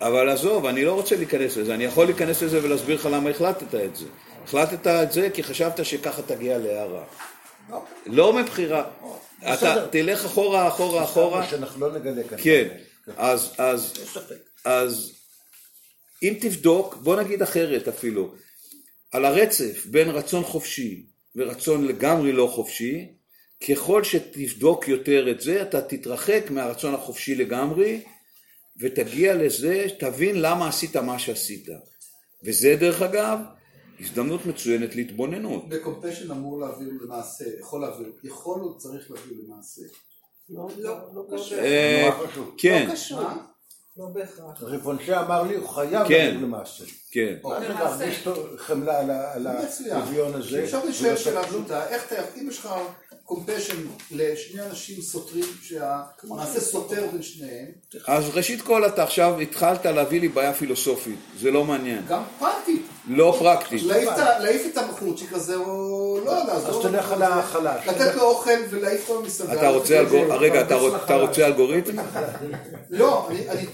אבל עזוב, אני לא רוצה להיכנס לזה. אני יכול להיכנס לזה ולהסביר לך למה החלטת את זה. החלטת את זה כי חשבת שככה תגיע להערה. לא מבחירה. אתה. תלך אחורה, אחורה, אחורה. שאנחנו לא נגלה כאן. כן. אז, אז, ספק. אז אם תבדוק, בוא נגיד אחרת אפילו, על הרצף בין רצון חופשי ורצון לגמרי לא חופשי, ככל שתבדוק יותר את זה, אתה תתרחק מהרצון החופשי לגמרי, ותגיע לזה, תבין למה עשית מה שעשית. וזה דרך אגב, הזדמנות מצוינת להתבוננות. בקומפשן אמור להעביר למעשה, יכול להעביר, יכול או צריך להעביר למעשה. לא, לא, לא קשור. אה, נורא חשוב. כן, לא קשור. מה? לא בהכרח. ריבונשה אמר לי, הוא חייב כן. להגיד למעשה. כן. להרגיש חמלה על. האביון הזה? אפשר ולא לשאול לעשות שאלה? פשוטה, איך אתה, אם יש לך קומפשן לשני אנשים סותרים, שהמעשה סותר בין שניהם, אז ראשית כל אתה עכשיו התחלת להביא לי בעיה פילוסופית, זה לא מעניין. גם פרקטית, לא פרקטית. להעיף את המחלוצ'יק הזה, או לא, לעזור. אז תלך על החלש. לתת לו אוכל ולהעיף אותו למסעדה. אתה רוצה אלגוריתם? רגע, אתה רוצ- אתה רוצה אלגוריתם? לא, אני- אני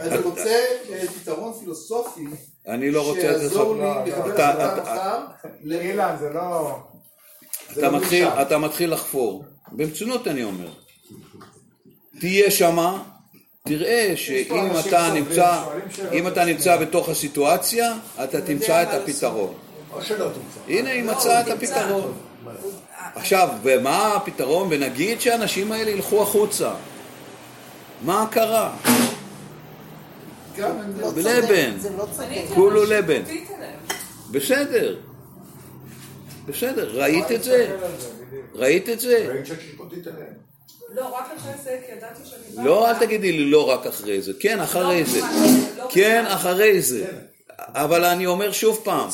אני רוצה אה, פתרון פילוסופי, אני לא רוצה את זה. שיעזור לי לקבל אתה- החלטה אתה- מחר. אילן, זה לא... אתה מתחיל, אתה מתחיל לחפור. ברצינות אני אומר. תהיה שמה, תראה שאם אתה נמצא, אם אתה נמצא בתוך הסיטואציה, אתה תמצא את הפתרון. או שלא תמצא. הנה היא מצאה את הפתרון. עכשיו, ומה הפתרון? ונגיד שהאנשים האלה ילכו החוצה. מה קרה? לא לא. הייתי כולו לבן. בסדר. בסדר, ראית את זה? ראית את זה? ראית עליהם. לא, רק אחרי זה, כי ידעתי שאני... לא, אל תגידי לי לא רק אחרי זה. כן, אחרי לא זה. לא כן. אחרי זה. אבל אני אומר שוב פעם,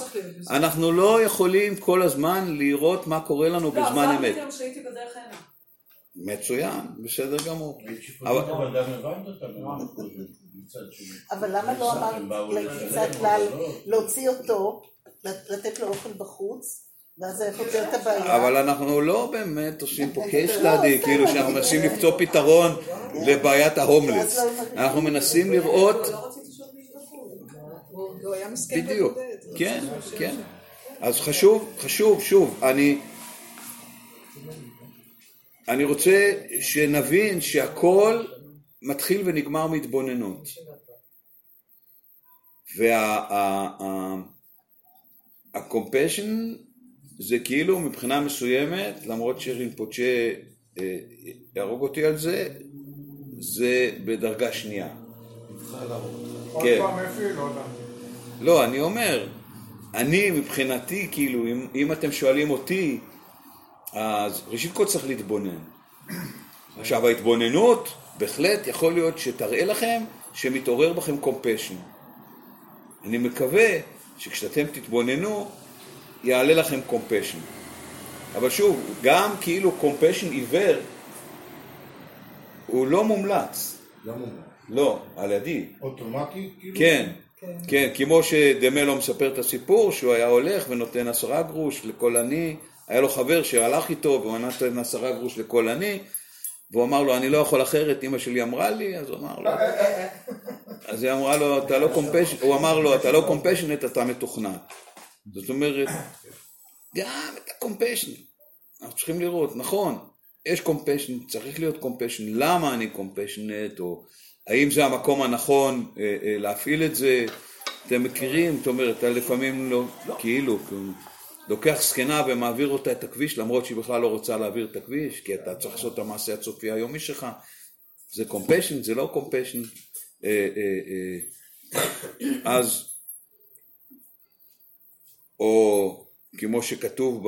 אנחנו לא יכולים כל הזמן לראות מה קורה לנו לא, בזמן אמת. גם שהייתי בדרך הנה. מצוין, בסדר גמור. אבל- למה לא אמרת לשלם, כלל לא. להוציא אותו, לתת לו אוכל בחוץ, ואז זה היה פותר את הבעיה? אבל אנחנו לא באמת עושים פה case לא, study, כאילו שאנחנו מנסים למצוא פתרון לבעיית ההומלס. לא- אנחנו מנסים לראות, לא בדיוק. כן, כן. אז חשוב, חשוב, שוב, אני... אני רוצה שנבין שהכל מתחיל ונגמר מהתבוננות. וה-compassion זה כאילו מבחינה מסוימת, למרות שרינפוצ'ה אה, יהרוג אותי על זה, זה בדרגה שנייה. כן. לא, אני אומר, אני מבחינתי, כאילו, אם, אם אתם שואלים אותי, אז ראשית כל צריך להתבונן. עכשיו, ההתבוננות, בהחלט יכול להיות שתראה לכם שמתעורר בכם קומפשן. אני מקווה שכשאתם תתבוננו, יעלה לכם compassion. אבל שוב, גם כאילו compassion עיוור, הוא לא מומלץ. לא מומלץ. לא, על ידי. אוטומטי? כאילו? כן, כן, כמו שדה מלו מספר את הסיפור, שהוא היה הולך ונותן עשרה גרוש לכל עני, היה לו חבר שהלך איתו והוא נתן עשרה גרוש לכל עני, והוא אמר לו, אני לא יכול אחרת, אמא שלי אמרה לי, אז הוא אמר לו, אז היא אמרה לו, אתה לא קומפשנט, הוא אמר לו, אתה לא קומפשנט, אתה מתוכנן. זאת אומרת, גם את הקומפשנט, אנחנו צריכים לראות, נכון, יש קומפשנט, צריך להיות קומפשנט, למה אני קומפשנט, או האם זה המקום הנכון אה, אה, להפעיל את זה, אתם מכירים, זאת אומרת, אתה לפעמים לא, כאילו, כאילו, לוקח זקנה ומעביר אותה את הכביש, למרות שהיא בכלל לא רוצה להעביר את הכביש, כי אתה צריך לעשות את המעשה הצופי היומי שלך, זה קומפשנט, זה לא קומפשנט, אה, אה, אה, אז, או כמו שכתוב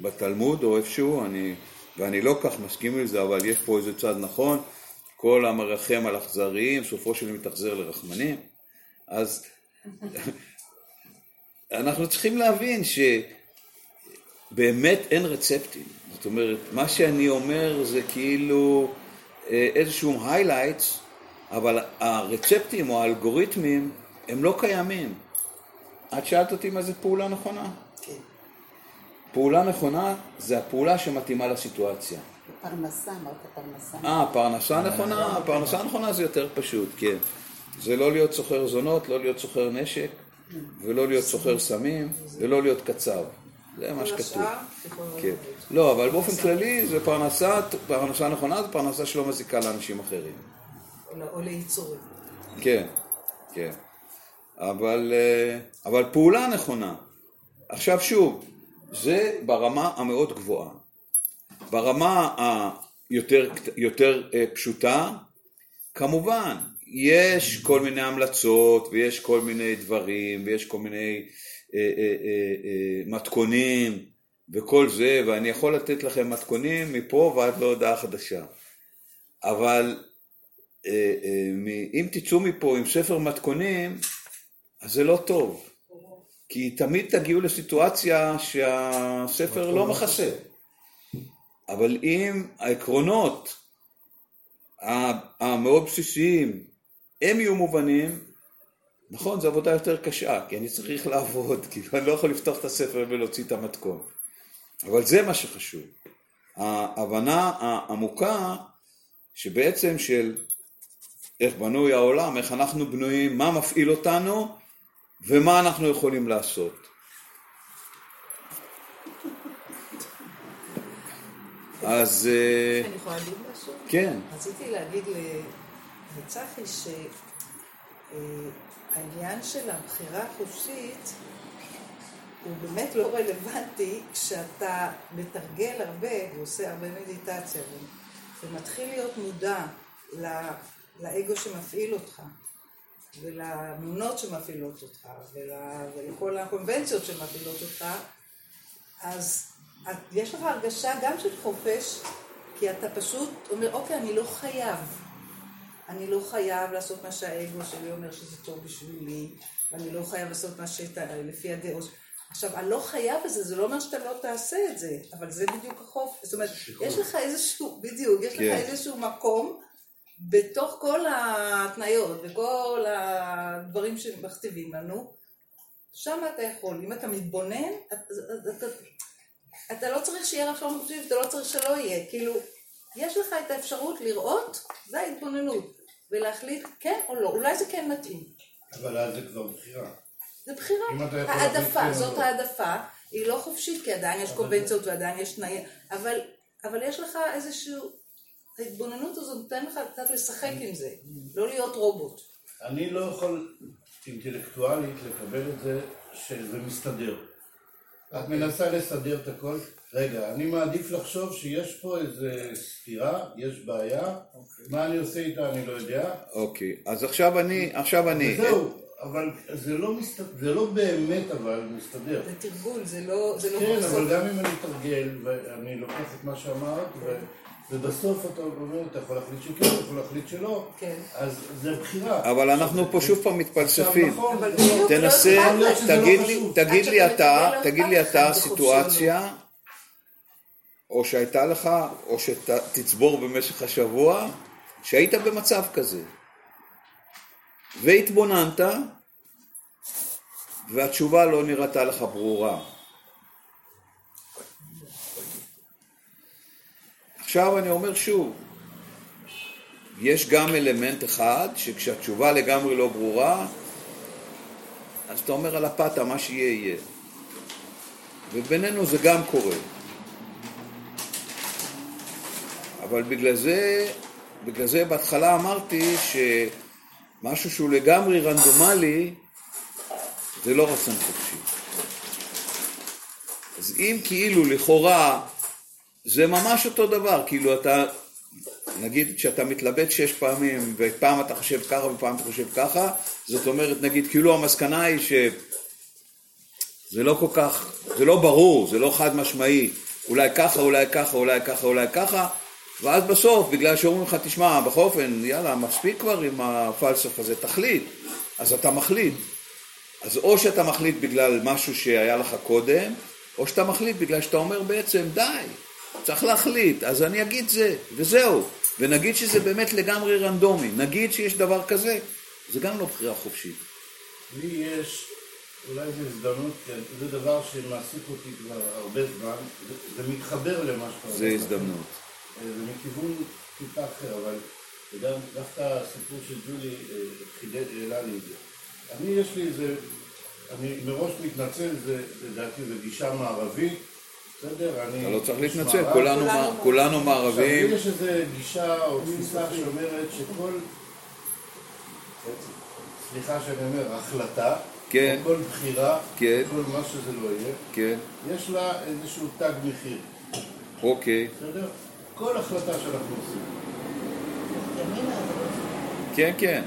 בתלמוד או איפשהו, אני, ואני לא כך מסכים עם זה, אבל יש פה איזה צד נכון, כל המרחם על אכזריים, סופו של מתאכזר לרחמנים, אז אנחנו צריכים להבין שבאמת אין רצפטים, זאת אומרת, מה שאני אומר זה כאילו אה, איזשהו highlights, אבל הרצפטים או האלגוריתמים הם לא קיימים. את שאלת אותי מה זה פעולה נכונה? כן. פעולה נכונה זה הפעולה שמתאימה לסיטואציה. פרנסה, אמרת פרנסה. אה, פרנסה נכונה? פרנסה נכונה זה יותר פשוט, כן. זה לא להיות סוחר זונות, לא להיות סוחר נשק, ולא להיות סוחר סמים, ולא להיות קצב. זה מה שכתוב. כן. לא, אבל באופן כללי זה פרנסה, פרנסה נכונה, זה פרנסה שלא מזיקה לאנשים אחרים. או ליצורים. כן, כן. אבל, אה, אבל פעולה נכונה. עכשיו שוב, זה ברמה המאוד גבוהה. ברמה היותר יותר אה, פשוטה, כמובן, יש כל מיני המלצות ויש כל מיני דברים ויש כל מיני אה, מתכונים וכל זה, ואני יכול לתת לכם מתכונים מפה ועד להודעה חדשה. אבל אם תצאו מפה עם ספר מתכונים, אז זה לא טוב. כי תמיד תגיעו לסיטואציה שהספר לא מכסה. אבל אם העקרונות המאוד בסיסיים, הם יהיו מובנים, נכון, זו עבודה יותר קשה, כי אני צריך לעבוד, כאילו אני לא יכול לפתוח את הספר ולהוציא את המתכון. אבל זה מה שחשוב. ההבנה העמוקה שבעצם של איך בנוי העולם, איך אנחנו בנויים, מה מפעיל אותנו ומה אנחנו יכולים לעשות. אז אה, אני יכולה להגיד משהו? כן, רציתי להגיד לצחי שהעניין של הבחירה החופשית הוא באמת לא רלוונטי כשאתה מתרגל הרבה ועושה הרבה מדיטציה ומתחיל להיות מודע לאגו שמפעיל אותך ולאמונות שמפעילות אותך ול- ולכל הקונבנציות שמפעילות אותך אז את, יש לך הרגשה גם של חופש כי אתה פשוט אומר אוקיי אני לא חייב אני לא חייב לעשות מה שהאגו שלי אומר שזה טוב בשבילי, ואני לא חייב לעשות מה שלפי הדעות. עכשיו, הלא חייב הזה, זה לא אומר שאתה לא תעשה את זה, אבל זה בדיוק החוף. זאת אומרת, יש לך איזשהו, בדיוק, יש לך כן. איזשהו מקום בתוך כל ההתניות וכל הדברים שמכתיבים לנו, שם אתה יכול, אם אתה מתבונן, אתה, אתה, אתה לא צריך שיהיה לך שלום חופשי, אתה לא צריך שלא יהיה, כאילו, יש לך את האפשרות לראות, זה ההתבוננות, ולהחליט כן או לא, אולי זה כן מתאים. אבל אז זה כבר בחירה. זה בחירה. העדפה, כן זאת לא. העדפה, היא לא חופשית, כי עדיין יש קונבנציות ועדיין יש תנאים, אבל, אבל יש לך איזשהו, ההתבוננות הזאת נותן לך קצת לשחק עם זה, לא להיות רובוט. אני לא יכול אינטלקטואלית לקבל את זה שזה מסתדר. את מנסה לסדר את הכל. רגע, אני מעדיף לחשוב שיש פה איזה סתירה, יש בעיה, מה אני עושה איתה אני לא יודע. אוקיי, אז עכשיו אני, עכשיו אני, וזהו, אבל זה לא, מסת... זה לא באמת אבל מסתדר. זה תרגול, זה לא... זה לא כן. אבל גם אם אני אתרגל, ואני לוקח את מה שאמרת, ו... ובסוף אתה אומר, אתה יכול להחליט שכן, אתה יכול להחליט שלא, כן. אז זה בחירה. אבל אנחנו פה שוב פעם מתפלספים. נכון, לא- בדיוק, תנסה, לא תגיד לי, אתה, תגיד לי אתה סיטואציה, או שהייתה לך, או שתצבור במשך השבוע, שהיית במצב כזה. והתבוננת, והתשובה לא נראתה לך ברורה. עכשיו אני אומר שוב, יש גם אלמנט אחד שכשהתשובה לגמרי לא ברורה, אז אתה אומר על הפתה, מה שיהיה יהיה. ובינינו זה גם קורה. אבל בגלל זה, בגלל זה בהתחלה אמרתי שמשהו שהוא לגמרי רנדומלי, זה לא רצון חופשי. אז אם כאילו לכאורה זה ממש אותו דבר, כאילו אתה, נגיד שאתה מתלבט שש פעמים ופעם אתה חושב ככה ופעם אתה חושב ככה, זאת אומרת נגיד כאילו המסקנה היא שזה לא כל כך, זה לא ברור, זה לא חד משמעי, אולי ככה, אולי ככה, אולי ככה, אולי ככה, ואז בסוף, בגלל שאומרים לך, תשמע, בכל אופן, יאללה, מספיק כבר עם הפלסף הזה, תחליט, אז אתה מחליט. אז או שאתה מחליט בגלל משהו שהיה לך קודם, או שאתה מחליט בגלל שאתה אומר בעצם, די, צריך להחליט, אז אני אגיד זה, וזהו. ונגיד שזה באמת לגמרי רנדומי, נגיד שיש דבר כזה, זה גם לא בחירה חופשית. לי יש, אולי זו הזדמנות, זה דבר שמעסיק אותי כבר הרבה זמן, זה, זה מתחבר למה שאתה אומר. זה הזדמנות. אה, זה מכיוון טיפה אחר, אבל וגם דווקא הסיפור של ג'ולי אה, חידד, העלה לי את זה. אני, יש לי איזה, אני מראש מתנצל, זה לדעתי זו גישה מערבית, בסדר? אני... אתה לא צריך להתנצל. כולנו מערבים. יש איזו גישה או תפיסה שאומרת שכל, סליחה שאני אומר, החלטה, כן. כל בחירה, כן. כל מה שזה לא יהיה, כן, יש לה איזשהו תג מחיר, אוקיי. בסדר? כל החלטה שאנחנו עושים. כן, כן.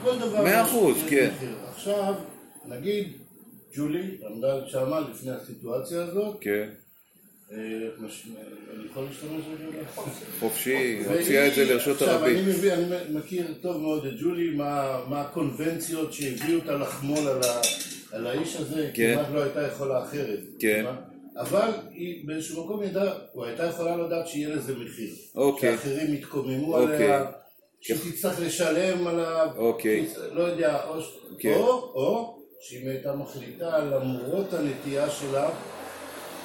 לכל דבר מאה יש- אחוז, כן. מחיר. עכשיו, נגיד, ג'ולי עמדה שמה לפני הסיטואציה הזאת, כן. אני יכול להשתמש בזה? חופשי, הוציאה את זה לרשות עכשיו, הרבים. אני מבין, אני מכיר טוב מאוד את ג'ולי, מה הקונבנציות שהביאו אותה לחמול על האיש הזה, כן. כמעט לא הייתה יכולה אחרת. כן. אבל היא באיזשהו מקום ידעה, או הייתה יכולה לדעת שיהיה לזה מחיר. אוקיי. שאחרים יתקוממו אוקיי. עליה, שתצטרך לשלם עליו, אוקיי. לא יודע, או, כן. שאם הייתה מחליטה למרות הנטייה שלה,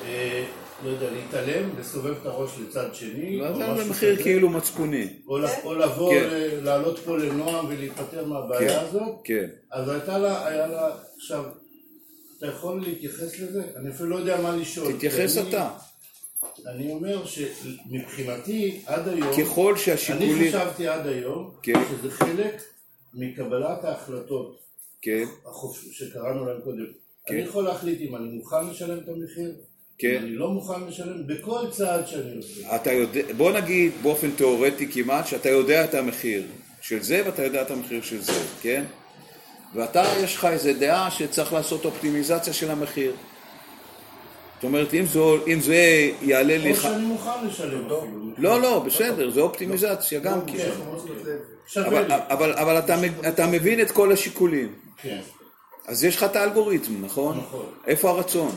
אה, לא יודע, להתעלם, לסובב את הראש לצד שני, לא, או זה משהו מחיר כזה. כאילו מצפוני. או, לבוא, כן. ל- לעלות פה לנועם ולהיפטר מהבעיה כן, הזאת, כן. אז הייתה לה, היה לה, עכשיו, אתה יכול להתייחס לזה? אני אפילו לא יודע מה לשאול. תתייחס אני- אתה. אני אומר שמבחינתי, עד היום, ככל אני שהשיקולים... חשבתי עד היום, כן. שזה חלק מקבלת ההחלטות כן, שקראנו להם קודם, אני כן. יכול להחליט אם אני מוכן לשלם את המחיר, כן. אני לא מוכן לשלם, בכל צעד שאני עושה. אתה יודע, בוא נגיד באופן תיאורטי כמעט, שאתה יודע את המחיר של זה ואתה יודע את המחיר של זה, כן? ואתה, יש לך איזה דעה שצריך לעשות אופטימיזציה של המחיר. זאת אומרת, אם, זו, אם זה יעלה לי... או שאני מוכן לשלם אפילו. לא, לא, בסדר, זה אופטימיזציה גם כן. כן, שווה אבל. אבל, אבל אתה, אתה מבין את כל השיקולים. כן. אז יש לך את האלגוריתם, נכון? נכון. איפה הרצון?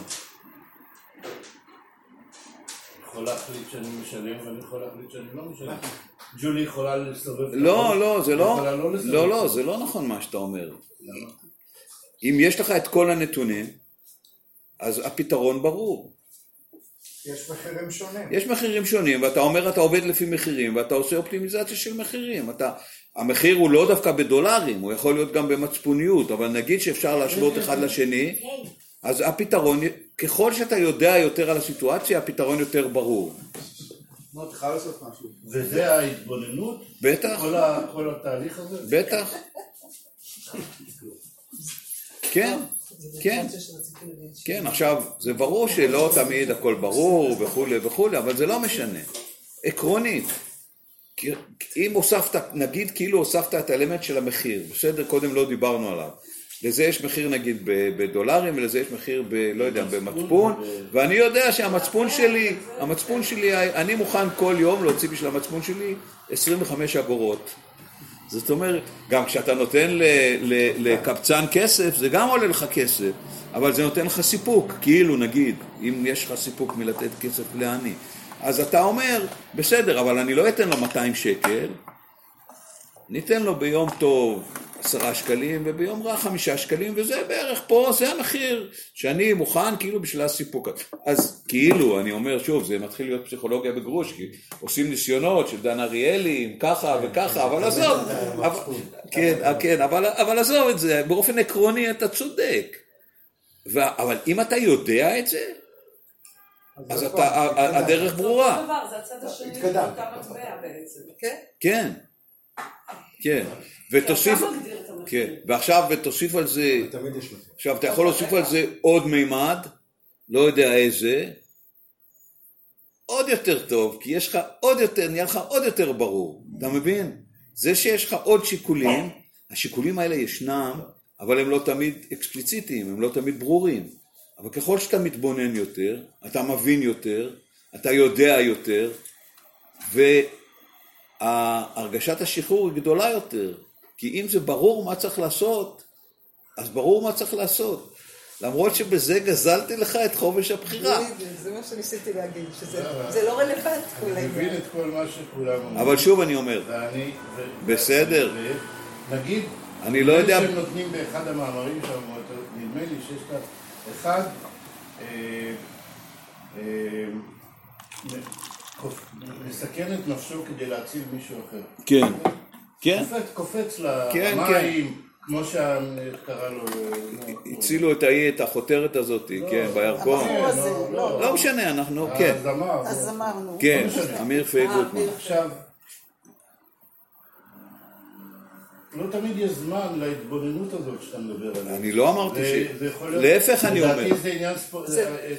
יכול להחליט שאני משלם ואני יכול להחליט שאני לא משלם. ג'ולי יכולה לסובב את לא, לא, זה לא, לא. לא, לא, זה לא נכון מה שאתה אומר. אם יש לך את כל הנתונים, אז הפתרון ברור. יש מחירים שונים. יש מחירים שונים, ואתה אומר אתה עובד לפי מחירים, ואתה עושה אופטימיזציה של מחירים. אתה, המחיר הוא לא דווקא בדולרים, הוא יכול להיות גם במצפוניות, אבל נגיד שאפשר להשוות אחד לשני, אז הפתרון, ככל שאתה יודע יותר על הסיטואציה, הפתרון יותר ברור. מוטי, חייב לעשות משהו. וזה ההתבוננות? בטח. כל התהליך הזה? בטח. כן, כן. כן, עכשיו, זה ברור שלא תמיד הכל ברור וכולי וכולי, אבל זה לא משנה. עקרונית, כי- אם הוספת, נגיד כאילו הוספת את האלמנט של המחיר, בסדר, קודם לא דיברנו עליו. לזה יש מחיר נגיד בדולרים ולזה יש מחיר ב... לא יודע, במצפון ואני יודע שהמצפון שלי, המצפון שלי, אני מוכן כל יום להוציא בשביל המצפון שלי 25 אגורות. זאת אומרת, גם כשאתה נותן ל- ל- לקבצן כסף, זה גם עולה לך כסף, אבל זה נותן לך סיפוק, כאילו נגיד, אם יש לך סיפוק מלתת כסף לעני. אז אתה אומר, בסדר, אבל אני לא אתן לו 200 שקל, ניתן לו ביום טוב עשרה שקלים, וביום רע חמישה שקלים, וזה בערך פה, זה המחיר שאני מוכן כאילו בשביל הסיפוק. אז כאילו, אני אומר שוב, זה מתחיל להיות פסיכולוגיה בגרוש, כי עושים ניסיונות של דן אריאלי, עם ככה וככה, אבל עזוב, אבל- כן, כן, אבל אבל עזוב את זה, באופן עקרוני אתה צודק. אבל אם אתה יודע את זה, אז ה- הדרך ברורה. זה הצד השני של. אותה מטבע בעצם. כן? כן, כן. ותוסיף. כן, ועכשיו ותוסיף על זה. עכשיו אתה יכול להוסיף על זה עוד מימד, לא יודע איזה, עוד יותר טוב, כי יש לך עוד יותר, נהיה לך עוד יותר ברור, אתה מבין? זה שיש לך עוד שיקולים, השיקולים האלה ישנם, אבל הם לא תמיד אקספליציטיים, הם לא תמיד ברורים. אבל ככל שאתה מתבונן יותר, אתה מבין יותר, אתה יודע יותר, והרגשת השחרור היא גדולה יותר. כי אם זה ברור מה צריך לעשות, אז ברור מה צריך לעשות. למרות שבזה גזלתי לך את חופש הבחירה. זה מה שניסיתי להגיד, שזה זה לא רלוונטי כל אני מבין. את כל מה שכולם אומרים. אבל שוב אני אומר, בסדר. נגיד... אני לא יודע- נדמה לי שהם נותנים באחד המאמרים שם, נדמה לי שיש כאן אחד... אה, אה, מסכן את נפשו כדי להציל מישהו אחר. כן, כן, קופץ, קופץ כן, למים, כמו שקרא לו... אה, הצילו את ההיא, את החותרת הזאת, כן, בירקון. הבחור הזה, לא. לא משנה, אנחנו, כן, הזמר. אז אמרנו. כן, לא משנה. אמיר פיי גוטמן. עכשיו, לא תמיד יש זמן להתבוננות הזאת שאתה מדבר עליה. אני לא אמרתי ש... להפך אני אומר. לדעתי זה עניין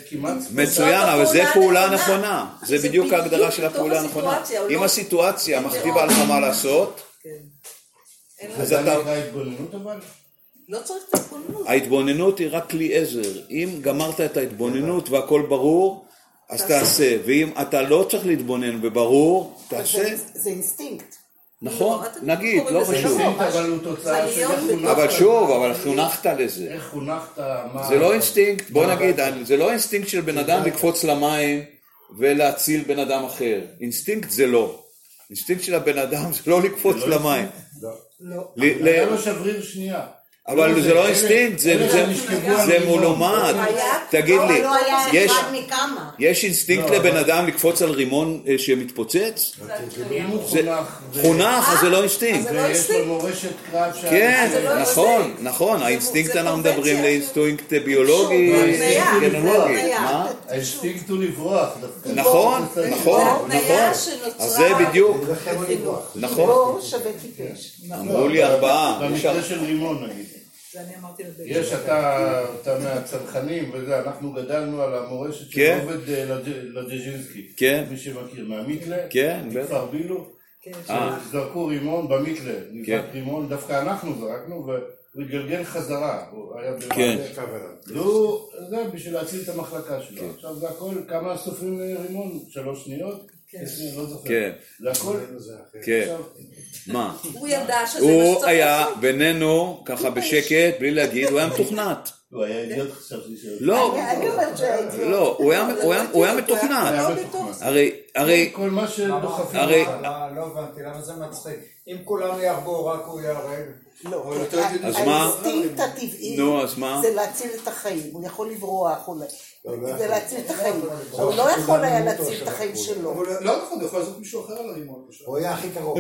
כמעט. מצוין, אבל זה פעולה. נכונה. זה בדיוק ההגדרה של הפעולה הנכונה. אם לא- הסיטואציה מכתיבה לך מה לעשות, כן. אז זה אתה... נקרא התבוננות אבל? לא צריך את ההתבוננות. ההתבוננות היא רק כלי עזר. אם גמרת את ההתבוננות והכל ברור, אז תעשה. ואם אתה לא צריך להתבונן וברור, תעשה. זה- אינסטינקט. נכון, לא, נגיד, לא חשוב. אבל הוא תוצאה של. אבל שוב, אבל חונכת לזה. איך חונכת. זה לא אינסטינקט, בוא נגיד, זה לא אינסטינקט של בן אדם לקפוץ למים ולהציל בן אדם אחר. אינסטינקט זה לא. אינסטינקט של הבן אדם זה לא לקפוץ לא למים. לא. ל- ל- היה לו שבריר שנייה. אבל זה לא אינסטינקט, זה-. מלומד. היה- תגיד לא, לי, לא היה יש- אינסטינקט לא, לבן אדם לקפוץ על רימון אה, שמתפוצץ? חונך, אז זה לא אינסטינקט. זה לא לו. מורשת קרב כן, לא נכון. נכון, האינסטינקט אנחנו. מדברים לאינסטינקט ביולוגי, התניה. מה? האינסטינקט הוא לברוח. נכון, זה נכון, נכון. אז זה בדיוק. נכון. אמרו לי ארבעה, במקרה של רימון נגיד. זה אני אמרתי לבן יש. אתה, אתה מהצנחנים וזה, אנחנו גדלנו על המורשת של כן. עובד אה, לדיז'ינסקי. כן. מי שמכיר, מהמיתלה. כן, בטח. מכפר בילו. כן, אה. זרקו רימון במיתלה. כן. נזרק רימון, דווקא אנחנו זרקנו, והוא התגלגל חזרה. הוא היה כן. במעלה. והוא, זה בשביל להציל את המחלקה שלו. כן. עכשיו זה הכל, כמה סופרים אה, רימון? שלוש שניות? כן. לא. כן. זה הכל. כן. מה? הוא ידע שזה מה הוא שצריך היה לעשות. בינינו, ככה בשקט, בלי להגיד, הוא היה מתוכנת. הוא היה אידיוט חשבתי ש... לא. לא, הוא היה- הוא היה- הוא היה מתוכנת. היה לא. הרי, הרי, כל מה שדוחפים הרי- לך. לא לא הבנתי, למה זה מצחיק? אם כולם יהרגו, רק הוא ייהרג. לא? האינסטינקט הטבעי? זה להציל את החיים, הוא יכול לברוח, הוא לא, לא זה יכול. להציל את החיים, יכול. הוא לא יכול היה להציל את החיים. שלו. לא נכון, הוא יכול לעשות מישהו אחר על הרימון. הוא היה הכי קרוב.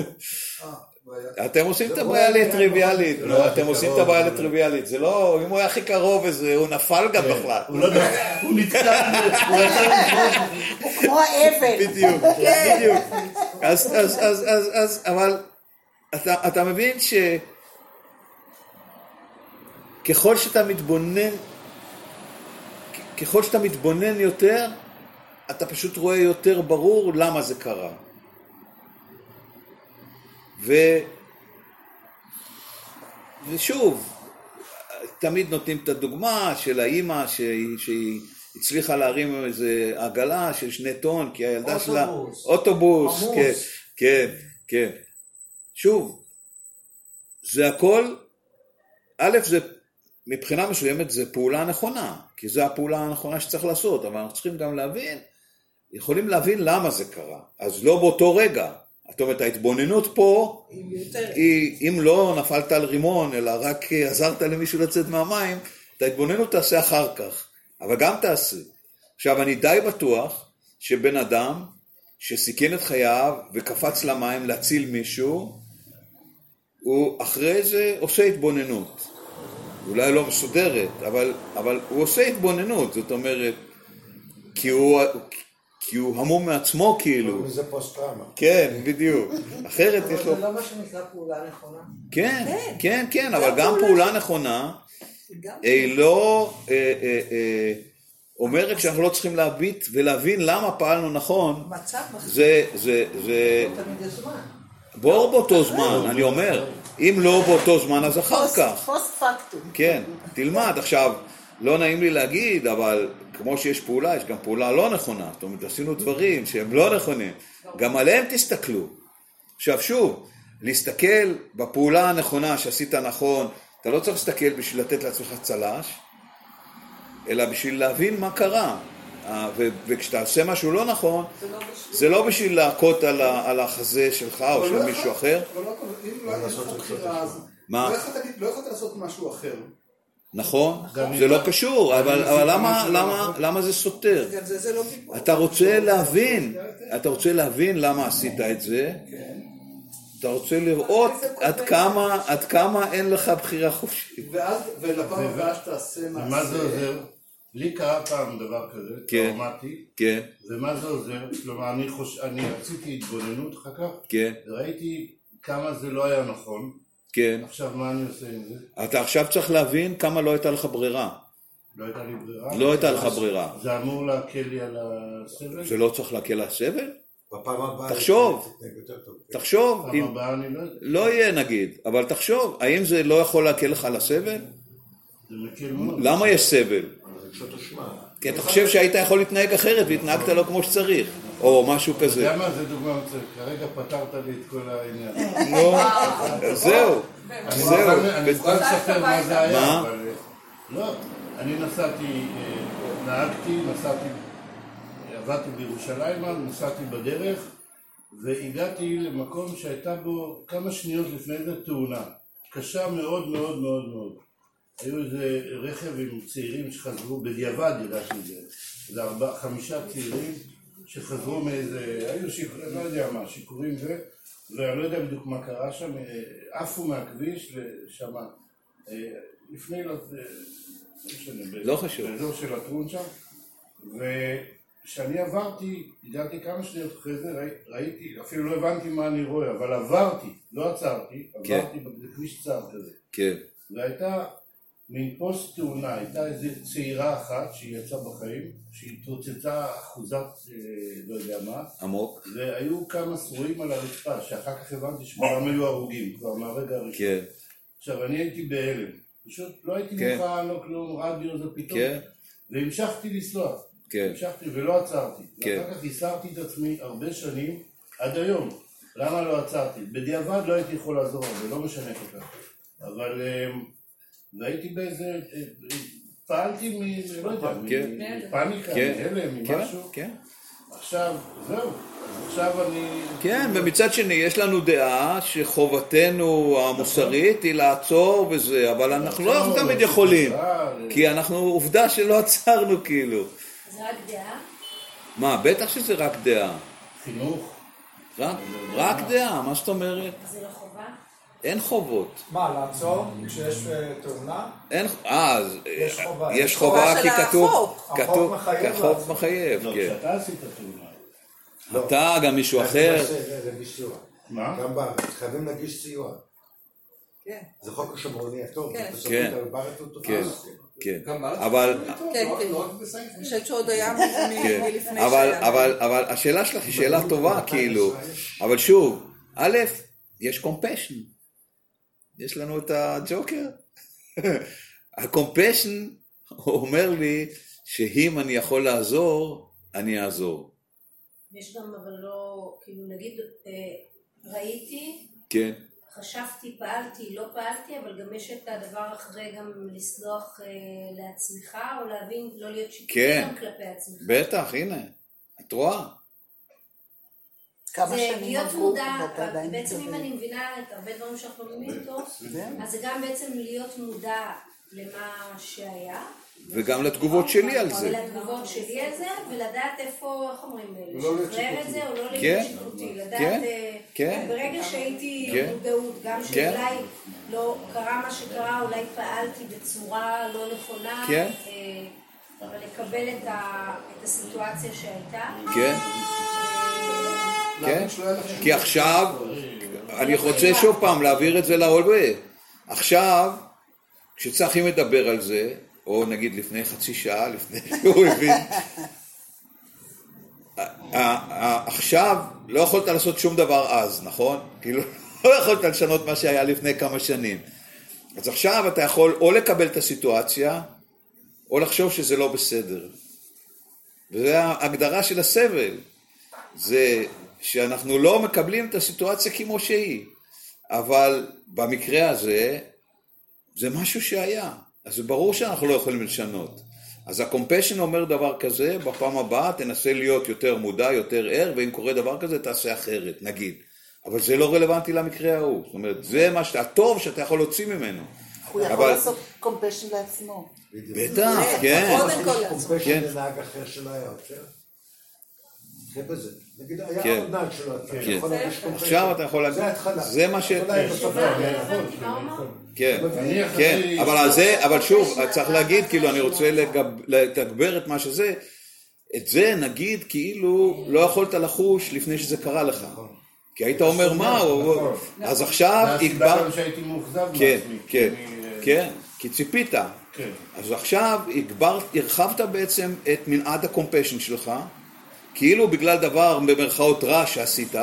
אה. אתם עושים את הבעיה לא לטריוויאלית. לא, אתם עושים את. הבעיה לטריוויאלית, זה לא, אם הוא היה הכי קרוב איזה, הוא נפל גם בכלל. הוא לא יודע, הוא נתקע, הוא יצא לברוח. הוא כמו האבן. בדיוק, בדיוק. אז, אז, אז, אז, אז, אבל אתה, אתה מבין ש... ככל שאתה מתבונן, ככל שאתה מתבונן יותר, אתה פשוט רואה יותר ברור למה זה קרה. ו... ושוב, תמיד נותנים את הדוגמה של האימא שהיא, שהיא הצליחה להרים איזה עגלה של שני טון, כי הילדה שלה... אוטובוס. אוטובוס. כן, כן, כן. שוב, זה הכל, א', זה, מבחינה מסוימת זה פעולה נכונה, כי זו הפעולה הנכונה שצריך לעשות, אבל אנחנו צריכים גם להבין, יכולים להבין למה זה קרה. אז לא באותו רגע. זאת אומרת, ההתבוננות פה, היא אם לא נפלת על רימון, אלא רק עזרת למישהו לצאת מהמים, את ההתבוננות תעשה אחר כך, אבל גם תעשה. עכשיו, אני די בטוח שבן אדם שסיכן את חייו וקפץ למים להציל מישהו, הוא אחרי זה עושה התבוננות. אולי לא מסודרת, אבל, אבל הוא עושה התבוננות, זאת אומרת, כי הוא, כי הוא המום מעצמו כאילו. זה פוסט טראומה. כן, בדיוק. אחרת יש לו... זה לא מה שנקרא פעולה נכונה. כן, כן. כן, כן, אבל גם פעולה נכונה, היא לא אה, אה, אה, אומרת שאנחנו לא צריכים להביט ולהבין למה פעלנו נכון, מצב מחזיק זה, זה, זה לא תמיד יש זמן. בור באותו זמן, אני אומר, אם לא באותו זמן אז אחר כך, פוסט פקטום. כן, תלמד. עכשיו, לא נעים לי להגיד, אבל כמו שיש פעולה, יש גם פעולה לא נכונה, זאת אומרת, עשינו דברים שהם לא נכונים, גם עליהם תסתכלו. עכשיו שוב, להסתכל בפעולה הנכונה שעשית נכון, אתה לא צריך להסתכל בשביל לתת לעצמך צל"ש, אלא בשביל להבין מה קרה. אה, ו- וכשאתה עושה משהו לא נכון, זה לא בשביל להכות על ה- על החזה שלך או של לא מישהו יכול- אחר, אבל לא יכול- אם לא היה לך בחירה אז... מה? לא יכולת לא לעשות משהו אחר. נכון? זה לא קשור, אבל למה- לא נכון. למה זה סותר? לא גיבור. אתה רוצה להבין, אתה רוצה להבין למה עשית את זה, אתה רוצה לראות עד כמה, עד כמה אין לך בחירה חופשית. ואז, ולפעם הבאה שתעשה ומה זה עוזר? לי קרה פעם דבר כזה, כן. טראומטי, כן, ומה זה עוזר? כלומר, אני חוש... אני עשיתי התבוננות אחר כך, כן, וראיתי כמה זה לא היה נכון, כן. עכשיו מה אני עושה עם זה? אתה עכשיו צריך להבין כמה לא הייתה לך ברירה. לא הייתה לי ברירה. לא הייתה לך ברירה. זה אמור להקל לי על הסבל? זה לא צריך להקל על סבל? בפעם הבאה... תחשוב. טוב. תחשוב, פעם אם... הבאה אני לא. לא יהיה נגיד, אבל תחשוב, האם זה לא יכול להקל לך על הסבל? למה יש סבל? רגשות אשמה. כי אתה חושב שהיית יכול להתנהג אחרת והתנהגת לא כמו שצריך, או משהו אתה כזה. יודע מה? זה דוגמה מצוינת. כרגע פתרת לי את כל העניין. נו, זהו, זהו. אני מוכן לספר מה זה היה? אבל... אה, לא, אני נסעתי, אה, נהגתי, נסעתי, עבדתי בירושלים, נסעתי בדרך, והגעתי למקום שהייתה בו כמה שניות לפני זה תאונה. קשה מאוד מאוד מאוד מאוד. היו איזה רכב עם צעירים שחזרו, בדיעבד ידעתי את זה. זה ארבעה, חמישה צעירים שחזרו מאיזה, היו שיכורים, לא יודע מה, שיכורים ו... ואני לא יודע בדיוק מה קרה שם, אה, עפו מהכביש לשם, אה, לפני, לא לא משנה, לא חשוב. באזור של לטרון שם, וכשאני עברתי, הגעתי כמה שניות אחרי זה, ראי, ראיתי, אפילו לא הבנתי מה אני רואה, אבל עברתי, לא עצרתי, כן. עברתי בכביש צר כזה. כן, והייתה מין פוסט תאונה, הייתה איזו צעירה אחת שהיא יצאה בחיים, שהיא התרוצצה אחוזת אה, לא יודע מה, עמוק. והיו כמה שרועים על הרצפה, שאחר כך הבנתי שכולם היו הרוגים, כבר מהרגע הראשון. כן, עכשיו, אני הייתי בהלם. פשוט לא הייתי כן. מוכן, לא כלום, רדיו זה פתאום. כן. והמשכתי לנסוע. כן. המשכתי ולא עצרתי. כן. ואחר כך הסרתי את עצמי הרבה שנים, עד היום. למה לא עצרתי? בדיעבד לא הייתי יכול לעזור הרבה, לא משנה כל כך. אבל... והייתי באיזה... אה, אה, פעלתי מ... לא יודע, כן. מפאניקה, כן. מהלם, כן, ממשהו. כן. עכשיו, זהו. עכשיו אני... כן, ומצד שני יש לנו דעה שחובתנו המוסרית היא לעצור וזה, אבל אנחנו לא תמיד יכולים, עזרה, כי אנחנו, עובדה שלא עצרנו כאילו. זה רק דעה? מה, בטח שזה רק דעה. חינוך. רק, רק דעה, מה זאת אומרת? זה לא חובה? אין חובות. מה, לעצור כשיש אה, תאונה? אין, אה, אז יש חובה. יש יש חובה כי כתוב, החוק. מחייב החוק. מחייב, לא, כן. כשאתה עשית תאונה. אתה, גם מישהו אחר, סיוע. מה? גם בארץ, חייבים להגיש סיוע. כן. זה חוק השומרוני הטוב. כן. כן. כן. כן, אבל, כן, לא כן. לא. אני חושבת שעוד היה כן, מלפני. אבל, אבל השאלה שלך היא שאלה טובה, כאילו, אבל שוב, א', יש compassion, יש לנו את הג'וקר, ה compassion אומר לי שאם אני יכול לעזור, אני אעזור, יש גם, אבל לא, כאילו נגיד, אה, ראיתי, כן, חשבתי, פעלתי, לא פעלתי, אבל גם יש את הדבר אחרי גם לסלוח אה, לעצמך, או להבין, לא להיות שיפוטי כן. גם כלפי עצמך. בטח, הנה, את רואה, כמה זה שנים עברו, ואתה עדיין בעצם אם. אני מבינה את הרבה דברים שאנחנו לומדים איתו, כן. אז זה גם בעצם להיות מודע למה שהיה. וגם לתגובות שלי על זה, ולתגובות שלי על זה, ולדעת איפה, איך אומרים, לא לשחרר את. זה או לא כן, להיות שיפוטי, לדעת, כן, אה, כן. ברגע שהייתי. מודעות, גם. שאולי לא קרה מה שקרה, אולי פעלתי בצורה לא נכונה, כן. אה, אבל לקבל את את הסיטואציה שהייתה. כן, כן, כי עכשיו, אני רוצה שוב פעם להעביר את זה להולווה. עכשיו, כשצחי מדבר על זה, או נגיד לפני חצי שעה, לפני שהוא הבין, עכשיו לא יכולת לעשות שום דבר אז, נכון? כאילו, לא יכולת לשנות מה שהיה לפני כמה שנים. אז עכשיו אתה יכול או לקבל את הסיטואציה, או לחשוב שזה לא בסדר. וזו ההגדרה של הסבל. זה שאנחנו לא מקבלים את הסיטואציה כמו שהיא, אבל במקרה הזה זה משהו שהיה, אז זה ברור שאנחנו לא יכולים לשנות. אז הקומפשן אומר דבר כזה, בפעם הבאה תנסה להיות יותר מודע, יותר ער, ואם קורה דבר כזה תעשה אחרת, נגיד. אבל זה לא רלוונטי למקרה ההוא. זאת אומרת, זה מה שאתה, הטוב שאתה יכול להוציא ממנו. הוא יכול לעשות compassion לעצמו. בטח, כן. קודם כל לעצמו. כן. קומפשן לנהג אחר שלא היה עוצר. נגיד, היה כן. עוד נהג שלא. כן. compassion. עכשיו אתה יכול זה להגיד, ההתחלה. זה מה ש... כן, אני כן, אבל על זה, אבל שוב, צריך להגיד, כאילו, אני רוצה לתגבר את מה שזה, את זה נגיד כאילו לא יכולת לחוש לפני שזה קרה לך. כי היית אומר מה, הוא- אז עכשיו הגבר... שהייתי מאוכזב כן, מעצמי. כן, אה, כן, כי ציפית. כן. אז עכשיו הגבר, הרחבת בעצם את מנעד הקומפשן שלך, כאילו בגלל דבר במרכאות רע שעשית,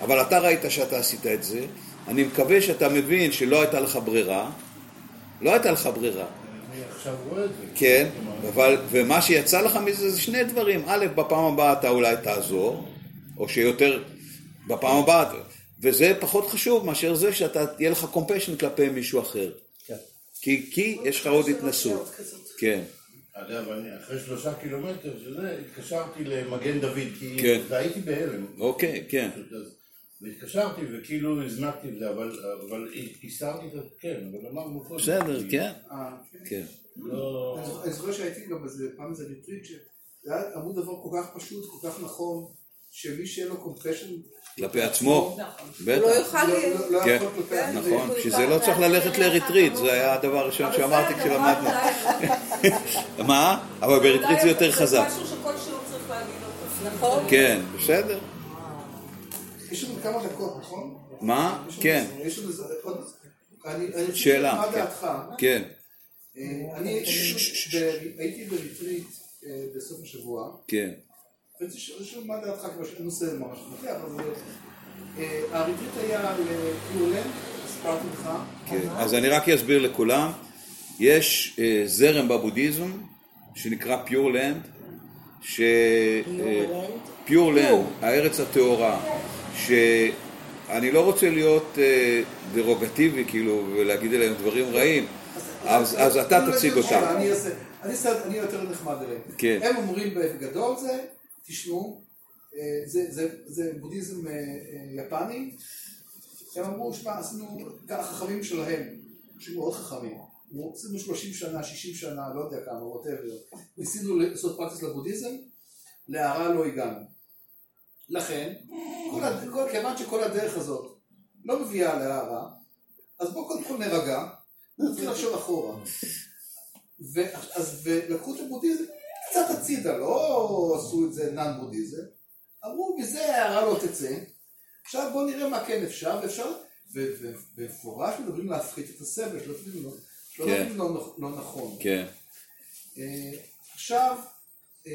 אבל אתה ראית שאתה עשית את זה, אני מקווה שאתה מבין שלא הייתה לך ברירה, לא הייתה לך ברירה, אני עכשיו רואה את זה. כן, אבל, ומה שיצא לך מזה זה שני דברים, א', בפעם הבאה אתה אולי תעזור, או שיותר, בפעם הבאה, וזה פחות חשוב מאשר זה שאתה, יהיה לך קומפשן כלפי מישהו אחר. כי, כי יש לך עוד התנסות. כן, אגב, אני אחרי שלושה קילומטר שזה, התקשרתי למגן דוד, כי כן. והייתי בהלם. אוקיי, כן. והתקשרתי וכאילו הזנקתי את זה, אבל, אבל הסרתי את זה, כן, אבל אמרנו קודם. בסדר, כן, אה, כן. לא... אני זוכר- שהייתי גם באיזה פעם איזה retreat, שזה היה אמרו דבר כל כך פשוט, כל כך נכון, שמי שאין לו compassion כלפי עצמו, הוא בטח. לא יוכל... לא לא כן, אחרים. נכון, בשביל זה לא צריך ללכת ל retreat, זה היה הדבר הראשון שאמרתי כשלמדנו. מה? אבל ב retreat זה יותר חזק. זה משהו שכל שיעור צריך להגיד אותו. נכון? כן, בסדר. יש לנו כמה דקות, נכון? מה? כן, יש לנו עוד... שאלה, מה כן. דעתך. כן. אה, אני הייתי ב retreat אה, בסוף השבוע, כן. רציתי לשאול מה דעתך, כמו שהנושא ממש מפתח, אז אה, ה retreat היה ל Pure Land, הסברתי לך. כן, אז אני רק אסביר לכולם, יש אה, זרם בבודהיזם שנקרא Pure Land, ש... פיורלנד, הארץ הטהורה, שאני לא רוצה להיות אה, דרוגטיבי כאילו ולהגיד עליהם דברים רעים, אז, אתה תציג אותם. אני יותר נחמד אליהם. כן. הם אומרים בגדול זה, תשמעו, אה, זה- זה- זה בודהיזם אה, אה, יפני, הם אמרו, שמע, עשינו, ככה חכמים שלהם, אנשים מאוד חכמים, עשינו 30 שנה, 60 שנה, לא יודע כמה, ווטאבר, ניסינו לעשות פרקטיס לבודהיזם, להערה לא הגענו. לכן, כל כל- כיוון שכל הדרך הזאת לא מביאה להערה, אז בואו קודם כל נירגע, נתחיל לחשוב אחורה. ו- אז ולקחו את הבודהיזם הצידה, לא עשו את זה נאן בודהיזם, אמרו מזה הערה לא תצא, עכשיו בואו נראה מה כן אפשר, ואפשר, ו- ו- במפורש מדברים להפחית את הסבל, שלא תבין לא- שלא כן. לא לא נכון. כן, אה, עכשיו, אה,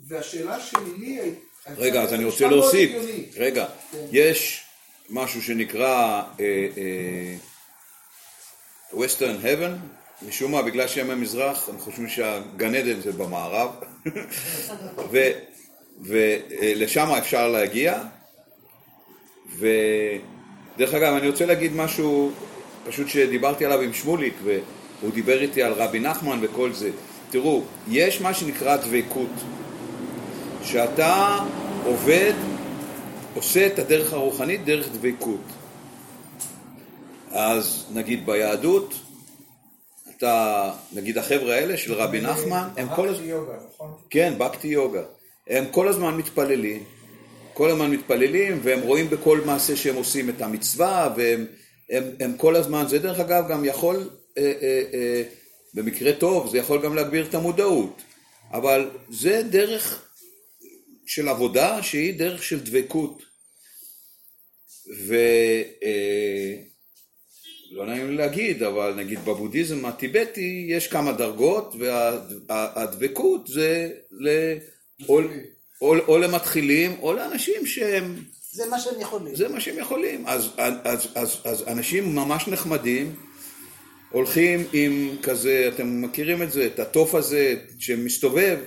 והשאלה שלי. רגע, אז אני רוצה להוסיף. רגע, כן. יש משהו שנקרא אה, אה, Western Heaven, משום מה, בגלל שהם המזרח, הם חושבים שהגן עדן זה במערב, ולשם אפשר להגיע, ודרך אגב, אני רוצה להגיד משהו, פשוט שדיברתי עליו עם שמוליק, והוא דיבר איתי על רבי נחמן וכל זה. תראו, יש מה שנקרא דבקות. שאתה עובד, עושה את הדרך הרוחנית דרך דבקות. אז נגיד ביהדות, אתה, נגיד החבר'ה האלה של רבי נחמן, הם כל הזמן, יוגה, נכון? כן, בקטי יוגה, הם כל הזמן מתפללים, כל הזמן מתפללים, והם רואים בכל מעשה שהם עושים את המצווה, והם הם, הם כל הזמן, זה דרך אגב גם יכול, אה, אה, אה, במקרה טוב, זה יכול גם להגביר את המודעות, אבל זה דרך של עבודה שהיא דרך של דבקות. ו... אה, לא נעים לי להגיד, אבל נגיד בבודהיזם הטיבטי יש כמה דרגות, והדבקות זה ל... או, או, או למתחילים או לאנשים שהם, זה מה שהם יכולים. זה מה שהם יכולים. אז, אז, אז, אז אנשים ממש נחמדים הולכים עם כזה, אתם מכירים את זה, את התוף הזה שמסתובב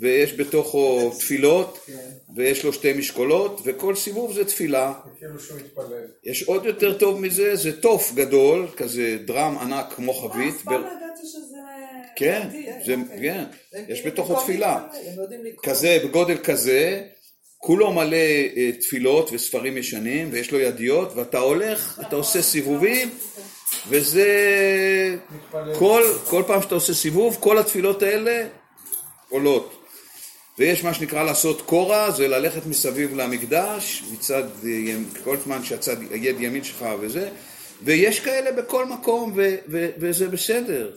ויש בתוכו תפילות ויש לו שתי משקולות וכל סיבוב זה תפילה. כאילו שהוא מתפלל. יש עוד יותר טוב מזה, זה תוף גדול, כזה דרם ענק כמו חבית. אף פעם לא ידעתי שזה... כן, עתיד. זה, אוקיי. כן, יש כאילו בתוכו תפילה. לא. כזה, בגודל כזה, כולו מלא אה, תפילות וספרים ישנים, ויש לו ידיות, ואתה הולך, אתה עושה סיבובים, וזה... כל, כל פעם שאתה עושה סיבוב, כל התפילות האלה עולות. ויש מה שנקרא לעשות קורה, זה ללכת מסביב למקדש, מצד, כל זמן שהצד, היד ימין שלך וזה, ויש כאלה בכל מקום, ו, ו, וזה בסדר.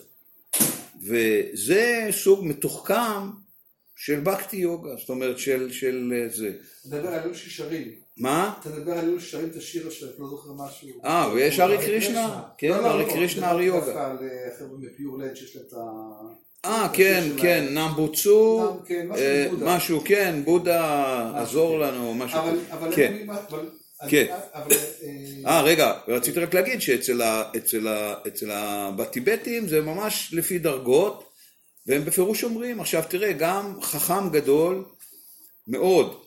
וזה סוג מתוחכם של בקטי יוגה, זאת אומרת של, של אה, זה. אתה מדבר על אלו ששרים. מה? אתה מדבר על אלו ששרים את השיר הזה, לא זוכר משהו. אה, ויש ארי קרישנה? כן, לא, לא, ארי לא, קרישנה, דווקא ארי יוגה. על אה, חבר'ה מפיורלנד שיש להם את ה... אה, כן, כן. נמבוצו, כן, משהו אה. משהו, כן, בודה, עזור לנו, משהו אבל, כן. כן. אה, אה, רגע, רציתי רק להגיד שאצל בטיבטים זה ממש לפי דרגות, והם בפירוש אומרים, עכשיו תראה, גם חכם גדול מאוד,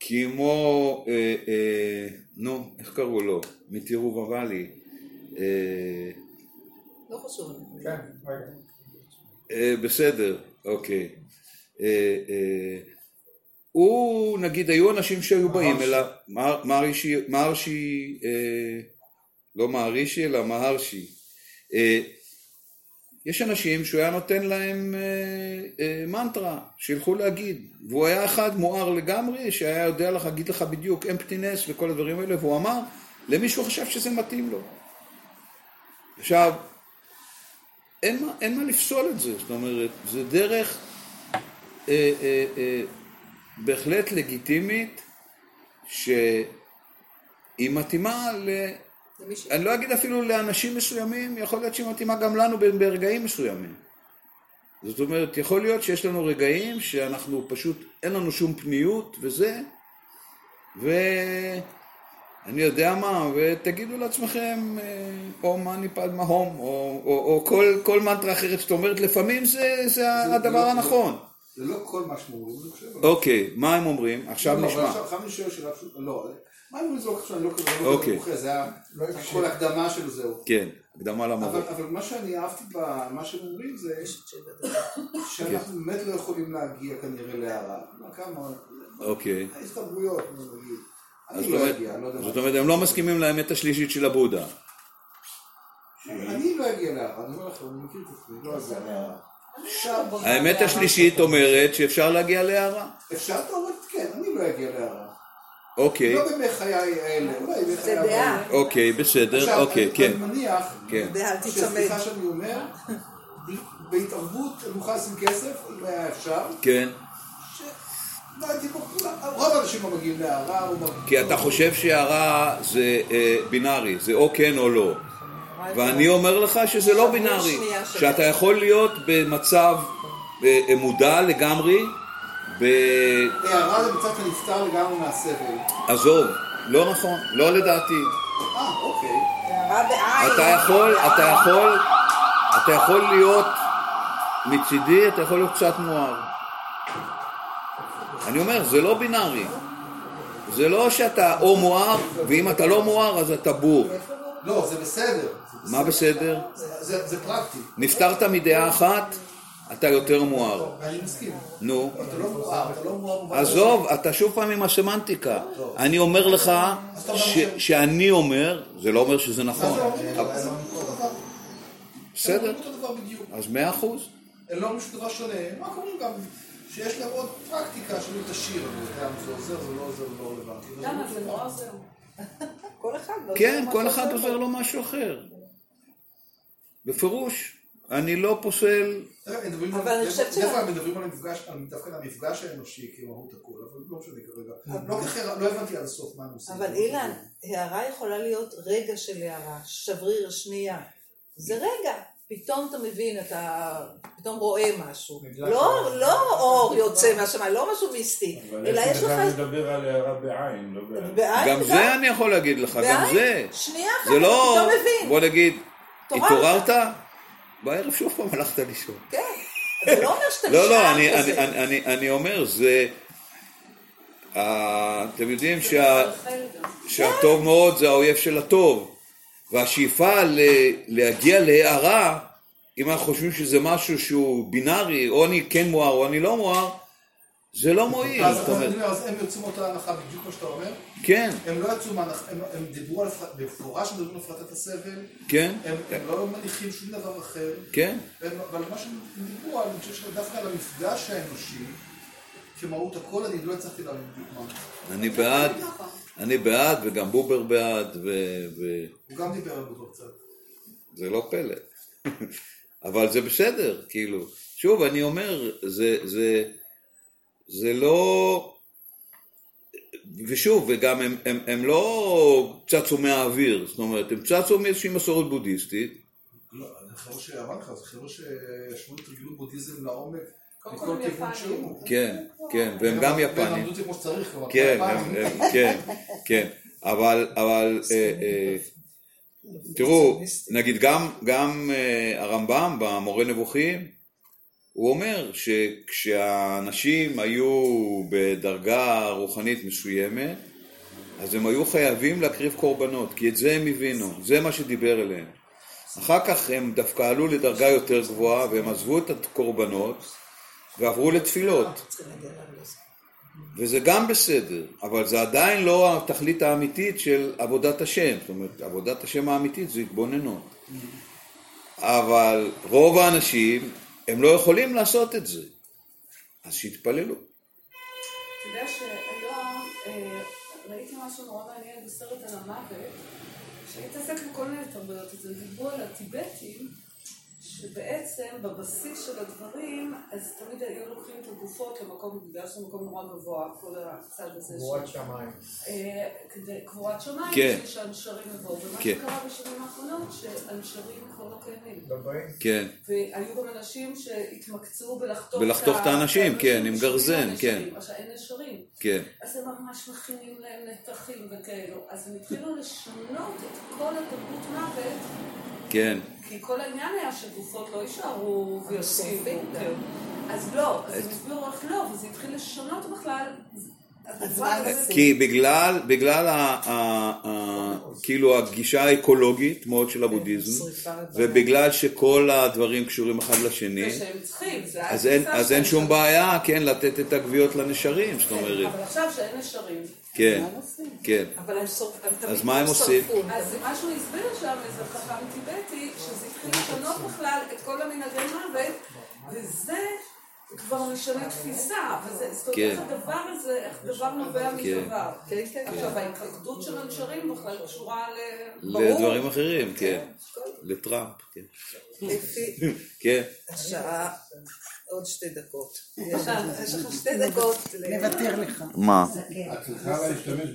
כמו, אה, אה, נו, איך קראו לו? מתירוב הוואלי. אה, לא חשוב. כן, רגע. אה, בסדר, אוקיי. אה, אה, הוא, נגיד, היו אנשים שהיו באים אליו, אה, לא מהרישי, אלא מהרשי. יש אנשים שהוא היה נותן להם אה, אה, מנטרה, שילכו להגיד. והוא היה אחד מואר לגמרי, שהיה יודע לך, להגיד לך בדיוק אמפטינס וכל הדברים האלה, והוא אמר, למישהו חשב שזה מתאים לו. עכשיו, אין מה, אין מה לפסול את זה, זאת אומרת, זה דרך אה, אה, אה, בהחלט לגיטימית שהיא מתאימה ל, למי ש- אני לא אגיד אפילו לאנשים מסוימים, יכול להיות שהיא מתאימה גם לנו ברגעים מסוימים. זאת אומרת, יכול להיות שיש לנו רגעים שאנחנו פשוט, אין לנו שום פניות וזה, ואני יודע מה, ותגידו לעצמכם, אה, או מאני פדמה הום, או, או, או כל, כל מנטרה אחרת שאת אומרת, לפעמים זה, זה זה הדבר לא- הנכון. זה לא כל מה שאומרים, אני חושב. אוקיי, מה הם אומרים? עכשיו לא, אבל נשמע. עכשיו חייב לשאול שאלה פשוטה, לא, מה אם זה לא קשור, אני לא כזה לא אוקיי. זה היה כל הקדמה של זהו. כן, הקדמה למבוא. אבל, אבל מה שאני אהבתי במה שהם אומרים זה שאנחנו באמת לא יכולים להגיע כנראה להערה. כמה, אוקיי. הסתברויות, נגיד. זאת לא אומרת- אגיע, לא יודע זאת מה. אומרת, הם לא מסכימים לאמת השלישית של הבודה. אני לא אגיע להערה, אני אומר לכם, אני מכיר את עצמי, לא אגיע האמת השלישית אומרת שאפשר להגיע להערה. אפשר תאורטית, כן, אני לא אגיע להערה. אוקיי, לא בימי חיי האלה, אולי בימי חיי. האלה. אוקיי, בסדר, עכשיו, אוקיי, כן, אני מניח, כן. שסליחה שאני אומר, בהתערבות אני מוכן לשים כסף, אם היה אפשר, כן. רוב האנשים לא מגיעים להערה, כי אתה חושב שהערה זה אה, בינארי, זה או כן או לא. ואני אומר לך שזה לא בינארי. שאתה יכול להיות במצב אה, מודע לגמרי, ב... הערה זה מצב אתה נפטר לגמרי מהסבל. עזוב, לא נכון, לא לדעתי. אה, אוקיי. הערה בעין. אתה יכול, אתה יכול, אתה יכול להיות, מצידי אתה יכול להיות קצת מואר. אני אומר, זה לא בינארי. זה לא שאתה או מואר, ואם אתה לא מואר אז אתה בור. לא, זה בסדר. מה בסדר? זה פרקטי. נפטרת מדעה אחת, אתה יותר מואר. אני מסכים. נו. אתה לא מואר, אתה לא מואר. עזוב, אתה שוב פעם עם הסמנטיקה. אני אומר לך שאני אומר, זה לא אומר שזה נכון. בסדר. אז מאה אחוז. הם לא אומרים שום דבר שונה. רק אומרים גם שיש להם עוד פרקטיקה של תשאיר. אני יודע אם זה עוזר, זה לא עוזר, זה לא רלוונטי. למה זה לא. עוזר? כל אחד. לא כן, כל אחד עובר לו. משהו אחר. בפירוש. אני לא פוסל... אבל אני חושבת שה- כלל מדברים על המפגש, על- דווקא על המפגש האנושי כמהות הכול, אבל לא משנה כרגע. לא לא הבנתי עד הסוף מה הם עושים. אבל אילן, הערה יכולה להיות רגע של הערה, שבריר שנייה. זה רגע. פתאום אתה מבין, אתה פתאום רואה משהו. לא, לא אור יוצא מהשמיים, לא משהו מיסטי, אבל אלא יש לך... גם לדבר על הערה בעין, לא בעין. גם זה אני יכול להגיד לך, גם זה. שנייה אחת, אתה לא... פתאום מבין. בוא נגיד, התעוררת. בערב שוב פעם הלכת לישון. כן. זה לא אומר שאתה לא, לא, נשאר אני- כזה. אומר, זה... אתם יודעים שה- שהטוב מאוד זה האויב של הטוב, והשאיפה ל- להגיע להערה, אם אנחנו חושבים שזה משהו שהוא בינארי, או אני כן מואר או אני לא מואר, זה לא מועיל. אז אומר, אז הם יוצאים מאותה הנחה בדיוק כמו שאתה אומר. כן, הם לא יצאו מהנחה, הם- הם דיברו על, במפורש הם מדברים על הפרטת הסבל, כן, הם הם לא מניחים שום דבר אחר, כן. הם- אבל מה שהם דיברו, אני חושב שדווקא על המפגש האנושי, כמהות הכל, אני לא הצלחתי להבין בדיוק מה. אני בעד, אני בעד, וגם בובר בעד, ו- ו- הוא גם דיבר על בוטו קצת. זה לא פלא. אבל זה בסדר, כאילו. שוב, אני אומר, זה, זה, זה לא... ושוב, וגם הם, הם, הם לא צצו מהאוויר, זאת אומרת, הם צצו מאיזושהי מסורת בודהיסטית, לא, זה חבר'ה שאמרתי לך, זה חבר'ה שישבו התרגלו בודהיזם לעומק, מכל כיוון. שהוא. כן, כן, והם גם והם יפנים. למדו את זה כמו שצריך, כלומר, כן, הם, יפנים. הם, כן, כן, אבל, אבל אה, אה, תראו, נגיד גם, גם אה, הרמב"ם במורה נבוכים, הוא אומר שכשהאנשים היו בדרגה רוחנית מסוימת, אז הם היו חייבים להקריב קורבנות, כי את זה הם הבינו, זה מה שדיבר אליהם. אחר כך הם דווקא עלו לדרגה יותר גבוהה והם עזבו את הקורבנות ועברו לתפילות. וזה גם בסדר, אבל זה עדיין לא התכלית האמיתית של עבודת השם. זאת אומרת, עבודת השם האמיתית זה התבוננות. אבל רוב האנשים, הם לא יכולים לעשות את זה. אז שיתפללו. אתה יודע שהיום אה, ראיתי משהו נורא מעניין בסרט על המוות, שהתעסק בכל מיני תרבויות, דיברו על הטיבטים. שבעצם בבסיס של הדברים, אז תמיד היו לוקחים את הגופות למקום, בגלל שזה מקום נורא גבוה, כל הצד הזה. גבורת שמיים. אה, קבורת שמיים, כן. שהנשרים יבואו. ומה כן. שקרה בשנים האחרונות, שהנשרים כבר לא קיימים. לא? כן. והיו גם אנשים שהתמקצעו בלחתוך בלחתוך את האנשים, כן, עם גרזן, כן. עכשיו אין נשרים. כן. אז הם ממש מכינים להם נתחים וכאלו. אז הם התחילו לשנות את כל התרבות מוות, כן. כי כל העניין היה שגופות לא יישארו ויוסיפו. שורפים אותם. אז לא, אז הם הסבירו איך לא, וזה התחיל לשנות בכלל. כי בגלל, בגלל ה, ה, ה, כאילו הגישה האקולוגית מאוד של הבודהיזם, שריפה לדברים. ובגלל שכל הדברים קשורים אחד לשני, אז אין. שום בעיה, כן, לתת את הגוויות לנשרים, זאת אומרת, אבל עכשיו שאין נשרים. כן, כן. אבל הם שורפים, אז מה הם עושים? אז מה שהוא הסביר שם, איזה חכם טיבטי, שזה התחיל לשנות בכלל את כל המנהגי מוות, וזה כבר משנה תפיסה, וזה, זאת אומרת, כן. הדבר הזה, איך דבר נובע כן. מדבר. כן, כן. עכשיו, ההתאחדות של הנשרים בכלל קשורה ל... לדברים אחרים, כן, לטראמפ, כן. לפי כן. השעה עוד שתי דקות. יש לך שתי דקות. נוותר לך. מה? את צריכה להשתמש